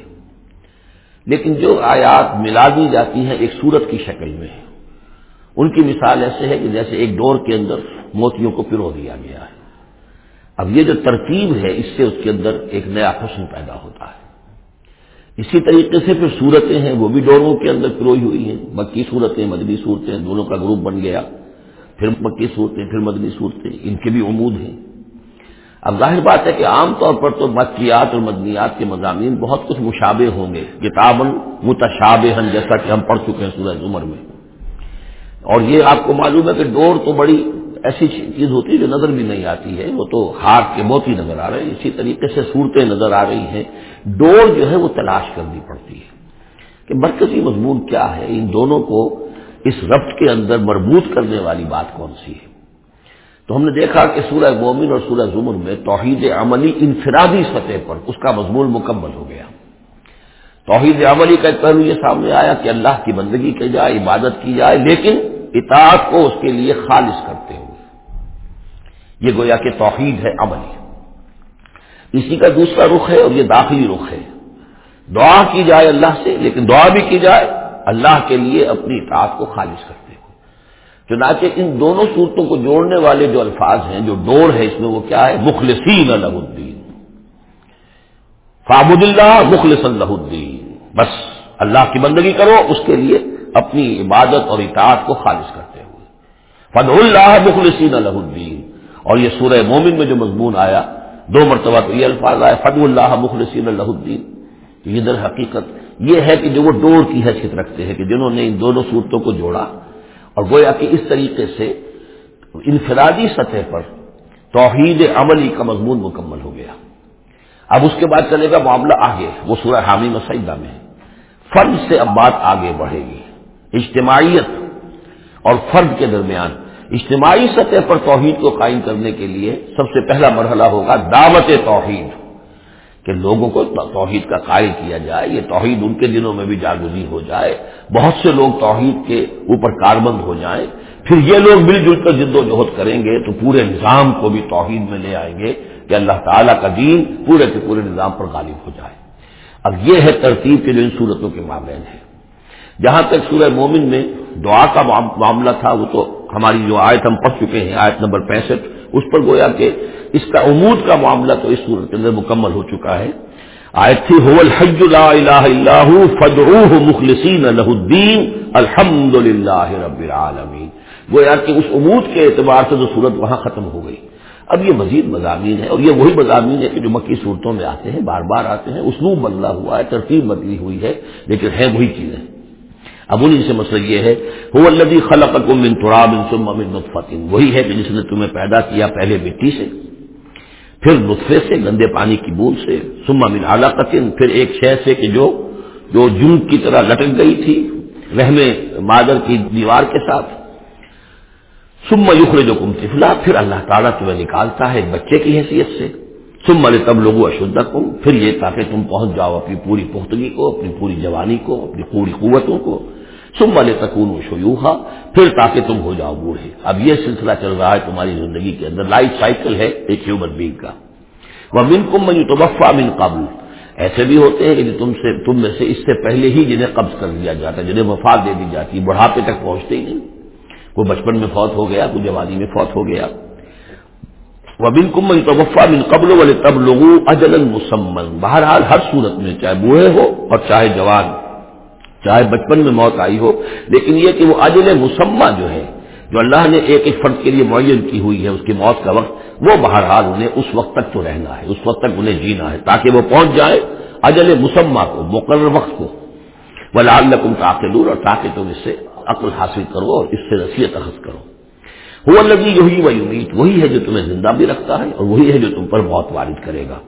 لیکن جو آیات ملا دی جاتی ہیں ایک صورت کی شکل میں، ان کی مثال ایسے ہے کہ جیسے ایک ڈور کے اندر موتیوں کو پرو دیا گیا ہے۔ اب یہ جو ترتیب ہے، اس سے اس کے اندر ایک نیا حسن پیدا ہوتا ہے۔ اسی طریقے سے پھر صورتیں ہیں، وہ بھی ڈوروں کے اندر پروئی ہوئی ہیں۔ مکی صورتیں، مدنی صورتیں، دونوں کا گروپ بن گیا۔ پھر مکی صورتیں، پھر مدنی صورتیں، ان کے بھی عمود ہیں۔ اب ظاہر بات ہے کہ عام طور پر تو مکیات اور مدنیات کے مضامین بہت کچھ مشابہ ہوں گے۔ کتابن متشابہ جیسا کہ ہم پڑھ چکے ہیں سورج عمر میں۔ اور یہ آپ کو معلوم ہے کہ ڈور تو بڑی ایسی چیز ہوتی ہے جو نظر بھی نہیں آتی ہے، وہ تو ہاتھ کے موتی نظر آ رہے ہیں، اسی طریقے سے صورتیں نظر آ رہی ہیں۔ ڈور جو ہے وہ تلاش کرنی پڑتی ہے کہ مرکزی مضمون کیا ہے، ان دونوں کو اس ربط کے اندر مربوط کرنے والی بات کون سی ہے؟ تو ہم نے دیکھا کہ سورہ مومن اور سورہ زمن میں توحید عملی انفرادی سطح پر اس کا مضمون مکمل ہو گیا۔ توحید عملی کا ایک پہلو یہ سامنے آیا کہ اللہ کی بندگی کی جائے، عبادت کی جائے، لیکن اطاعت کو اس کے لیے خالص کرتے ہوئے۔ یہ گویا کہ توحید ہے عملی اسی کا دوسرا رخ ہے اور یہ داخلی رخ ہے۔ دعا کی جائے اللہ سے، لیکن دعا بھی کی جائے اللہ کے لیے اپنی اطاعت کو خالص کرتے چنانچہ ان دونوں صورتوں کو جوڑنے والے جو الفاظ ہیں، جو ڈور ہے، اس میں وہ کیا ہے؟ مخلصین الہ الدین۔ فابد اللہ مخلص اللہ الدین۔ بس اللہ کی بندگی کرو، اس کے لیے اپنی عبادت اور اطاعت کو خالص کرتے ہوئے۔ فد اللہ مخلصین الہ الدین اور یہ سورہ مومن میں جو مضمون آیا، دو مرتبہ تو یہ الفاظ آئے فد اللہ مخلصین اللہ الدین یہ در حقیقت یہ ہے کہ جو وہ ڈور کی حیثیت رکھتے ہیں کہ جنہوں نے ان دونوں صورتوں کو جوڑا، اور گویا کہ اس طریقے سے انفرادی سطح پر توحید عملی کا مضمون مکمل ہو گیا۔ اب اس کے بعد چلے گا معاملہ آگے، وہ سورہ حامی مسئلہ میں فرد سے اب بات آگے بڑھے گی۔ اجتماعیت اور فرد کے درمیان۔ اجتماعی سطح پر توحید کو قائم کرنے کے لیے سب سے پہلا مرحلہ ہوگا دعوت توحید۔ کہ لوگوں کو توحید کا قائل کیا جائے، یہ توحید ان کے دنوں میں بھی جاگزی ہو جائے، بہت سے لوگ توحید کے اوپر کاربند ہو جائیں۔ پھر یہ لوگ مل جل کر جد و جہد کریں گے تو پورے نظام کو بھی توحید میں لے آئیں گے کہ اللہ تعالیٰ کا دین پورے کے پورے نظام پر غالب ہو جائے۔ اب یہ ہے ترتیب کے جو ان صورتوں کے معاملے ہیں۔ جہاں تک سورہ مومن میں دعا کا معاملہ تھا، وہ تو ہماری جو آیت ہم پڑھ چکے ہیں، آیت نمبر پینسٹھ، اس پر گویا کہ اس کا عمود کا معاملہ تو اس صورت کے اندر مکمل ہو چکا ہے۔ آیت تھی ہو الحج لا الہ اللہ فدعوہ مخلصین لہ الدین الحمد للہ رب العالمین. گویا کہ اس عمود کے اعتبار سے جو صورت وہاں ختم ہو گئی۔ اب یہ مزید مضامین ہے اور یہ وہی مضامین ہے کہ جو مکی صورتوں میں آتے ہیں، بار بار آتے ہیں، اسلوب بدلا ہوا ہے، ترتیب بدلی ہوئی ہے، لیکن ہے وہی چیزیں۔ اب انہیں سے مسئلہ یہ ہے وہ الدی خلق من تراب ثم من نطفت وہی ہے کہ جس نے تمہیں پیدا کیا پہلے مٹی سے، پھر نطفے سے، گندے پانی کی بوند سے، ثم من علاقت پھر ایک شے سے کہ جو جو جون کی طرح لٹک گئی تھی رحم مادر کی دیوار کے ساتھ۔ سم یخر جو کم تفلا پھر اللہ تعالیٰ تمہیں نکالتا ہے بچے کی حیثیت سے۔ سم ملے تب لوگو اشدھ پھر یہ تاکہ تم پہنچ جاؤ اپنی پوری پختگی کو، اپنی پوری جوانی کو، اپنی پوری قوتوں کو۔ سم والے تکون شیوہا پھر تاکہ تم ہو جاؤ بوڑھے۔ اب یہ سلسلہ چل رہا ہے تمہاری زندگی کے اندر۔ لائف سائیکل ہے ایک ہیومن بینگ کا۔ وہ من کم من تو من قبل۔ ایسے بھی ہوتے ہیں کہ تم سے، تم میں سے اس سے پہلے ہی جنہیں قبض کر دیا جاتا ہے، جنہیں وفات دے دی جاتی ہے، بڑھاپے تک پہنچتے ہی نہیں۔ کوئی بچپن میں فوت ہو گیا، کوئی جوانی میں فوت ہو گیا۔ وہ بن کم من توفا بن قبل والے تب لوگوں اجل مسمن بہرحال ہر صورت میں چاہے بوڑھے ہو اور چاہے جوان چاہے بچپن میں موت آئی ہو، لیکن یہ کہ وہ اجل مسمہ جو ہے، جو اللہ نے ایک ایک فرد کے لیے معین کی ہوئی ہے، اس کی موت کا وقت، وہ بہرحال انہیں اس وقت تک تو رہنا ہے، اس وقت تک انہیں جینا ہے، تاکہ وہ پہنچ جائے اجل مسمہ کو، مقرر وقت کو۔ وہ لال نقم دور اور تاکہ تم اس سے عقل حاصل کرو اور اس سے رسیت اخذ کرو۔ وہ لگی یہی وہی امید وہی ہے جو تمہیں زندہ بھی رکھتا ہے اور وہی ہے جو تم پر موت وارد کرے گا۔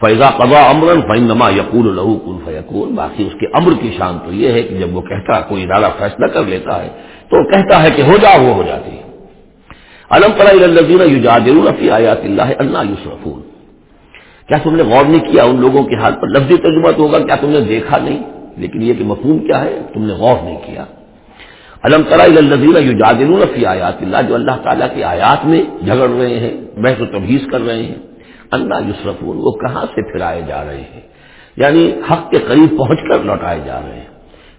فیضا قضا امرن فائن یقول لہو کن فیقول باقی اس کے امر کی شان تو یہ ہے کہ جب وہ کہتا کوئی ادارہ فیصلہ کر لیتا ہے تو وہ کہتا ہے کہ ہو جاؤ وہ ہو جاتی ہے۔ علم الزین یو فی آیات اللہ اللہ یوسرفون کیا تم نے غور نہیں کیا ان لوگوں کے حال پر؟ لفظی ترجمہ تو ہوگا، کیا تم نے دیکھا نہیں؟ لیکن یہ کہ مفہوم کیا ہے، تم نے غور نہیں کیا۔ علم الزین یو فی آیات اللہ جو اللہ تعالیٰ کی آیات میں جھگڑ رہے ہیں، بحث و تبھیز کر رہے ہیں۔ اللہ یسرفون وہ کہاں سے پھرائے جا رہے ہیں؟ یعنی حق کے قریب پہنچ کر لوٹائے جا رہے ہیں۔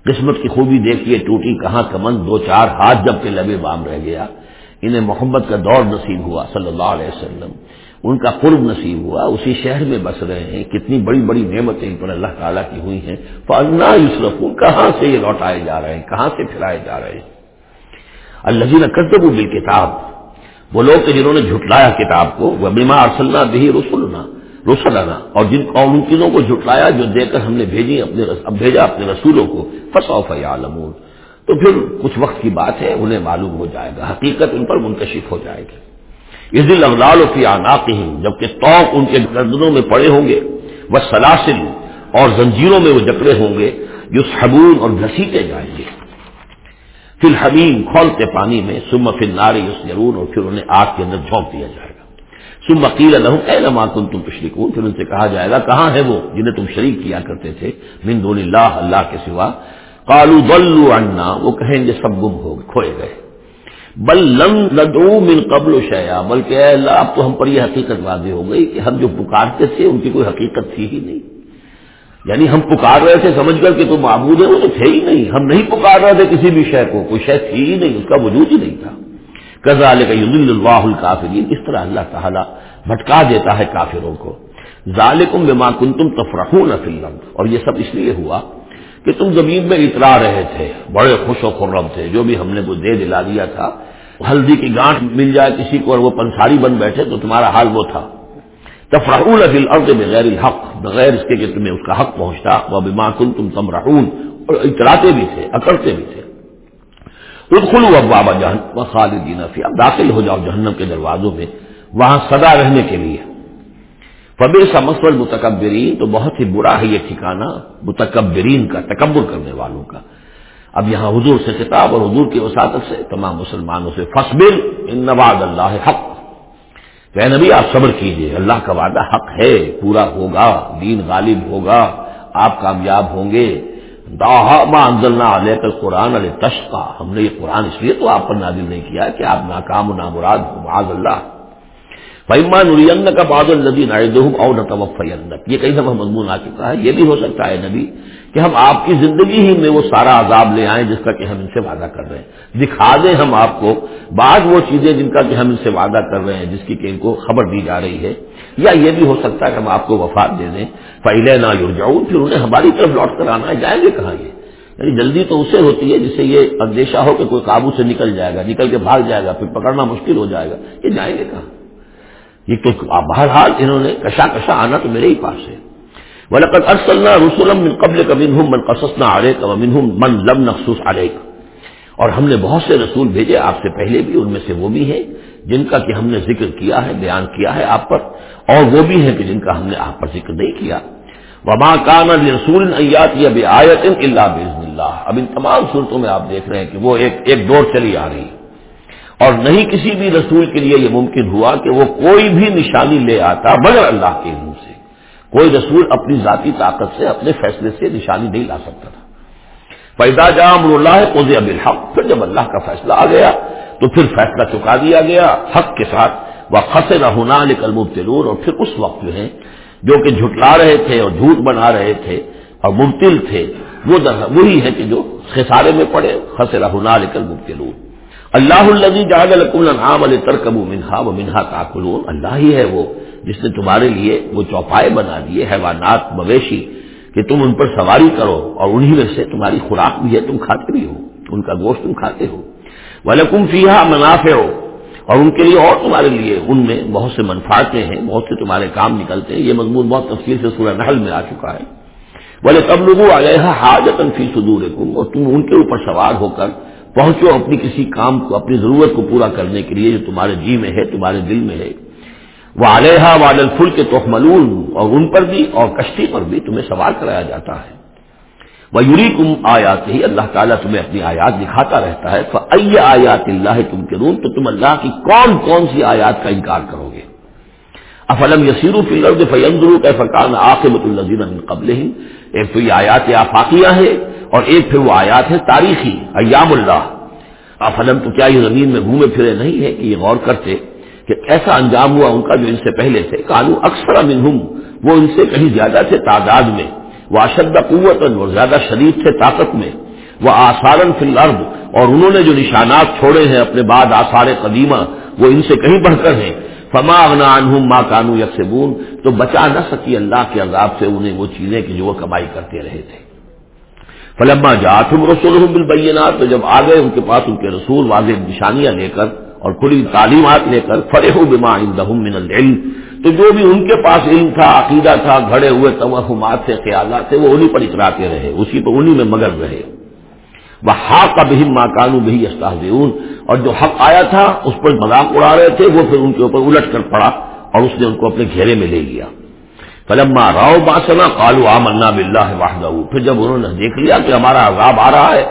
قسمت کی خوبی دیکھیے ٹوٹی کہاں کمن دو چار ہاتھ جب کے لبے بام رہ گیا۔ انہیں محمد کا دور نصیب ہوا، صلی اللہ علیہ وسلم۔ ان کا قرب نصیب ہوا، اسی شہر میں بس رہے ہیں، کتنی بڑی بڑی نعمتیں ان پر اللہ تعالیٰ کی ہوئی ہیں۔ فنا یوسرف کہاں سے یہ لوٹائے جا رہے ہیں؟ کہاں سے پھرائے جا رہے ہیں؟ اللہ جی نے کرتے وہ بال کتاب وہ لوگ جنہوں نے جھٹلایا کتاب کو وہ بیما ارسلنا دہی رسولنا رسولنا اور جن ان چیزوں کو جھٹلایا، جو دے کر ہم نے بھیجی اپنے بھیجا اپنے رسولوں کو فصوف عالمون تو پھر کچھ وقت کی بات ہے، انہیں معلوم ہو جائے گا، حقیقت ان پر منکشف ہو جائے گی۔ اس دن اغلال و فی آناقی جبکہ توق ان کے گردنوں میں پڑے ہوں گے وہ سلاسل اور زنجیروں میں وہ جکڑے ہوں گے جو صبون اور گھسیٹے جائیں گے۔ فی الحمیم، کھولتے پانی میں سم فل ناری اس ضرور اور پھر انہیں آگ کے اندر جھونک دیا جائے گا۔ سم وکیل الحم اے نما کن تم پشرکون پھر ان سے کہا جائے گا، کہاں ہے وہ جنہیں تم شریک کیا کرتے تھے؟ من دون اللہ اللہ کے سوا۔ کالو بلو انا وہ کہیں گے سب گم ہو کھوئے گئے۔ بل لم لدو من قبل و شیا بلکہ اے اللہ، اب تو ہم پر یہ حقیقت واضح ہو گئی کہ ہم جو پکارتے تھے، ان کی کوئی حقیقت تھی ہی نہیں۔ یعنی ہم پکار رہے تھے، سمجھ کر کہ تو معبود ہے وہ تو تھے ہی نہیں۔ ہم نہیں پکار رہے تھے کسی بھی شے کو، کوئی شے تھی ہی نہیں، اس کا وجود ہی نہیں تھا۔ کزال کا یوز اللہ الکافرین، اس طرح اللہ تعالیٰ بھٹکا دیتا ہے کافروں کو۔ ظالکم بما کنتم تفرحون فی الارض۔ اور یہ سب اس لیے ہوا کہ تم زمین میں اترا رہے تھے، بڑے خوش و خرم تھے، جو بھی ہم نے وہ دے دلا دیا تھا، ہلدی کی گانٹ مل جائے کسی کو اور وہ پنساری بن بیٹھے تو تمہارا حال وہ تھا۔ تفرحون فی الارض بغیر الحق، بغیر اس کے کہ تمہیں اس کا حق پہنچتا، وہ بما کنتم تمرحون، اور اتراتے بھی تھے، اکڑتے بھی تھے۔ ادخلوا ابواب جہنم خالدین فی اب داخل ہو جاؤ جہنم کے دروازوں میں، وہاں سدا رہنے کے لیے۔ فبر سا مسول متکبرین تو بہت ہی برا ہے یہ ٹھکانا متکبرین کا، تکبر کرنے والوں کا۔ اب یہاں حضور سے کتاب اور حضور کی وساطت سے تمام مسلمانوں سے فصبر ان نواز اللہ حق۔ کہ نبی، آپ صبر کیجیے، اللہ کا وعدہ حق ہے، پورا ہوگا، دین غالب ہوگا، آپ کامیاب ہوں گے۔ انزلنا علیہ کل قرآن علیہ تشقا ہم نے یہ قرآن اس لیے تو آپ پر نازل نہیں کیا کہ آپ ناکام و نامراد ہو، معاذ اللہ۔ فیمان نرین کا باد الدین اور نتوفیت یہ کئی دفعہ مضمون آ چکا ہے۔ یہ بھی ہو سکتا ہے نبی کہ ہم آپ کی زندگی ہی میں وہ سارا عذاب لے آئیں جس کا کہ ہم ان سے وعدہ کر رہے ہیں۔ دکھا دیں ہم آپ کو بعض وہ چیزیں جن کا کہ ہم ان سے وعدہ کر رہے ہیں جس کی کہ ان کو خبر دی جا رہی ہے۔ یا یہ بھی ہو سکتا ہے کہ ہم آپ کو وفات دے دیں۔ پہلے نہ جاؤں پھر انہیں ہماری طرف لوٹ کر آنا ہے۔ جائیں گے کہاں یہ؟ یعنی جلدی تو اسے ہوتی ہے جس سے یہ اندیشہ ہو کہ کوئی قابو سے نکل جائے گا، نکل کے بھاگ جائے گا، پھر پکڑنا مشکل ہو جائے گا۔ یہ جائیں گے کہاں؟ یہ تو بہرحال انہوں نے کشا کشا آنا تو میرے ہی پاس ہے۔ ولقد ارسلنا رسولم من قبل کا منہم من قصصنا علیک و منہم من لم نخصوص علیک اور ہم نے بہت سے رسول بھیجے، آپ سے پہلے بھی ان میں سے وہ بھی ہیں جن کا کہ ہم نے ذکر کیا ہے، بیان کیا ہے آپ پر، اور وہ بھی ہیں کہ جن کا ہم نے آپ پر ذکر نہیں کیا۔ وما کان رسول ایات یا بے آیت اللہ بزن اللہ اب ان تمام صورتوں میں آپ دیکھ رہے ہیں کہ وہ ایک ایک دور چلی آ رہی اور نہیں کسی بھی رسول کے لیے یہ ممکن ہوا کہ وہ کوئی بھی نشانی لے آتا مگر اللہ کے علم سے۔ کوئی رسول اپنی ذاتی طاقت سے، اپنے فیصلے سے نشانی نہیں لا سکتا تھا۔ پیدا جام اللہ قوض اب الحق پھر جب اللہ کا فیصلہ آ گیا تو پھر فیصلہ چکا دیا گیا حق کے ساتھ۔ وہ خس نہ ہونا نکل مبتلور اور پھر اس وقت جو ہے جو کہ جھٹلا رہے تھے اور جھوٹ بنا رہے تھے اور مبتل تھے، وہ وہی ہے کہ جو خسارے میں پڑے۔ خس رہنا نکل مبتلور اللہ الزی جاگ النعام علیہ منہا و منہا تاکلون۔ اللہ ہی ہے وہ جس نے تمہارے لیے وہ چوپائے بنا دیے، حیوانات، مویشی، کہ تم ان پر سواری کرو اور انہی میں سے تمہاری خوراک بھی ہے، تم کھاتے بھی ہو، ان کا گوشت تم کھاتے ہو۔ ولکم فیحا منافع۔ ہو اور ان کے لیے اور تمہارے لیے، ان میں بہت سے منفاطیں ہیں، بہت سے تمہارے کام نکلتے ہیں۔ یہ مضمون بہت تفصیل سے سورہ نحل میں آ چکا ہے۔ بولے تب لوگوں آ گئے حاجت فی صدور اور تم ان کے اوپر سوار ہو کر پہنچو اپنی کسی کام کو، اپنی ضرورت کو پورا کرنے کے لیے جو تمہارے جی میں ہے، تمہارے دل میں ہے۔ وہ علیہ وال الفل کے توخملون اور ان پر بھی اور کشتی پر بھی تمہیں سوار کرایا جاتا ہے۔ وہ یوری کم آیات ہی اللہ تعالیٰ تمہیں اپنی آیات دکھاتا رہتا ہے۔ آیات اللہ تم کے روم تو تم اللہ کی کون کون سی آیات کا انکار کرو گے؟ افلم یسیر فلر فیمدرو کا فقان آخمت النظین قبل ہی ایک تو یہ آیات آفاقیہ ہے اور ایک پھر وہ آیات ہے تاریخی، ایام اللہ۔ افلم تو کیا یہ زمین میں گھومے پھرے نہیں ہے کہ یہ غور کرتے کہ ایسا انجام ہوا ان کا جو ان سے پہلے تھے۔ کانو اکثر منہم، وہ ان سے کہیں زیادہ تھے تعداد میں۔ وہ اشد قوت اور زیادہ شدید تھے طاقت میں۔ وہ آسارن فی الارض، اور انہوں نے جو نشانات چھوڑے ہیں اپنے بعد آثار قدیمہ، وہ ان سے کہیں بڑھ کر ہیں۔ فما اغنا عنہم ما کانو یکسبون تو بچا نہ سکی اللہ کے عذاب سے انہیں وہ چیزیں کہ جو وہ کمائی کرتے رہے تھے۔ فلما جاتم رسولہم بالبینات تو جب آ گئے ان کے پاس ان کے رسول واضح نشانیاں لے کر اور کھلی تعلیمات لے کر فرح بما عندهم من العلم۔ تو جو بھی ان کے پاس علم تھا، عقیدہ تھا، گھڑے ہوئے توہمات سے خیالات تھے، وہ انہیں پر اتراتے رہے، اسی پر انہیں میں مگر رہے۔ وہ ہاک کا بہم ماں کانو بہی استاذون اور جو حق آیا تھا، اس پر مذاق اڑا رہے تھے، وہ پھر ان کے اوپر الٹ کر پڑا اور اس نے ان کو اپنے گھیرے میں لے لیا۔ فلما راؤ باسنا کالو آمنا بلّہ واہدہ پھر جب انہوں نے دیکھ لیا کہ ہمارا عذاب آ رہا ہے،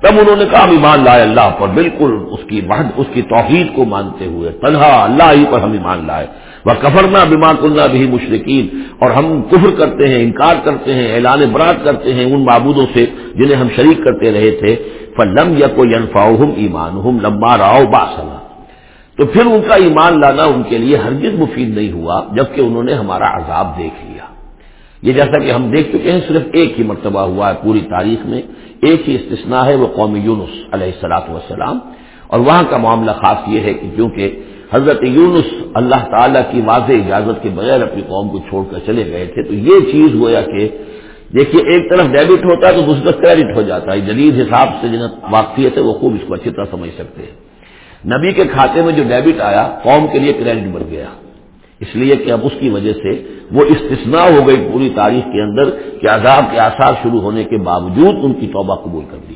تب انہوں نے کہا ایمان لائے اللہ پر، بالکل اس کی بہت اس کی توحید کو مانتے ہوئے، تنہا اللہ ہی پر ہم ایمان لائے۔ وہ کفرنا بیما کنہ بھی مشرقین اور ہم کفر کرتے ہیں، انکار کرتے ہیں، اعلان برات کرتے ہیں ان معبودوں سے جنہیں ہم شریک کرتے رہے تھے۔ لم یا کو ایمان ہم لمبا راؤ باسنا۔ تو پھر ان کا ایمان لانا ان کے لیے ہرگز مفید نہیں ہوا، جبکہ انہوں نے ہمارا عذاب دیکھ لیا۔ یہ جیسا کہ ہم دیکھ چکے ہیں، صرف ایک ہی مرتبہ ہوا ہے پوری تاریخ میں۔ ایک ہی استثناء ہے وہ قوم یونس علیہ السلاط والسلام۔ اور وہاں کا معاملہ خاص یہ ہے کہ کیونکہ حضرت یونس اللہ تعالیٰ کی واضح اجازت کے بغیر اپنی قوم کو چھوڑ کر چلے گئے تھے، تو یہ چیز گویا کہ دیکھیے، ایک طرف ڈیبٹ ہوتا ہے تو دوسرا کریڈٹ ہو جاتا ہے۔ جدید حساب سے جنہیں واقفیت ہے، وہ خوب اس کو اچھی طرح سمجھ سکتے ہیں۔ نبی کے کھاتے میں جو ڈیبٹ آیا، قوم کے لیے کریڈٹ بڑھ گیا۔ اس لیے کہ اب اس کی وجہ سے وہ استثناء ہو گئی پوری تاریخ کے اندر کہ عذاب کے آثار شروع ہونے کے باوجود ان کی توبہ قبول کر دی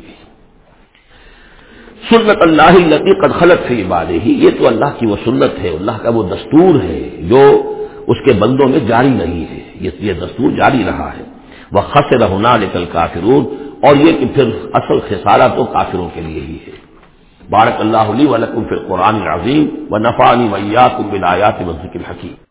سنت اللہ لطی خلط سے عباد ہی یہ تو اللہ کی وہ سنت ہے، اللہ کا وہ دستور ہے، جو اس کے بندوں میں جاری نہیں ہے، یہ دستور جاری رہا ہے۔ وہ خس رہنا نکل کافرون اور یہ کہ پھر اصل خسارہ تو کافروں کے لیے ہی ہے۔ بارک اللہ علی ولکم فی القرآن العظیم و نفانی ویات بلایات ذکر حکیم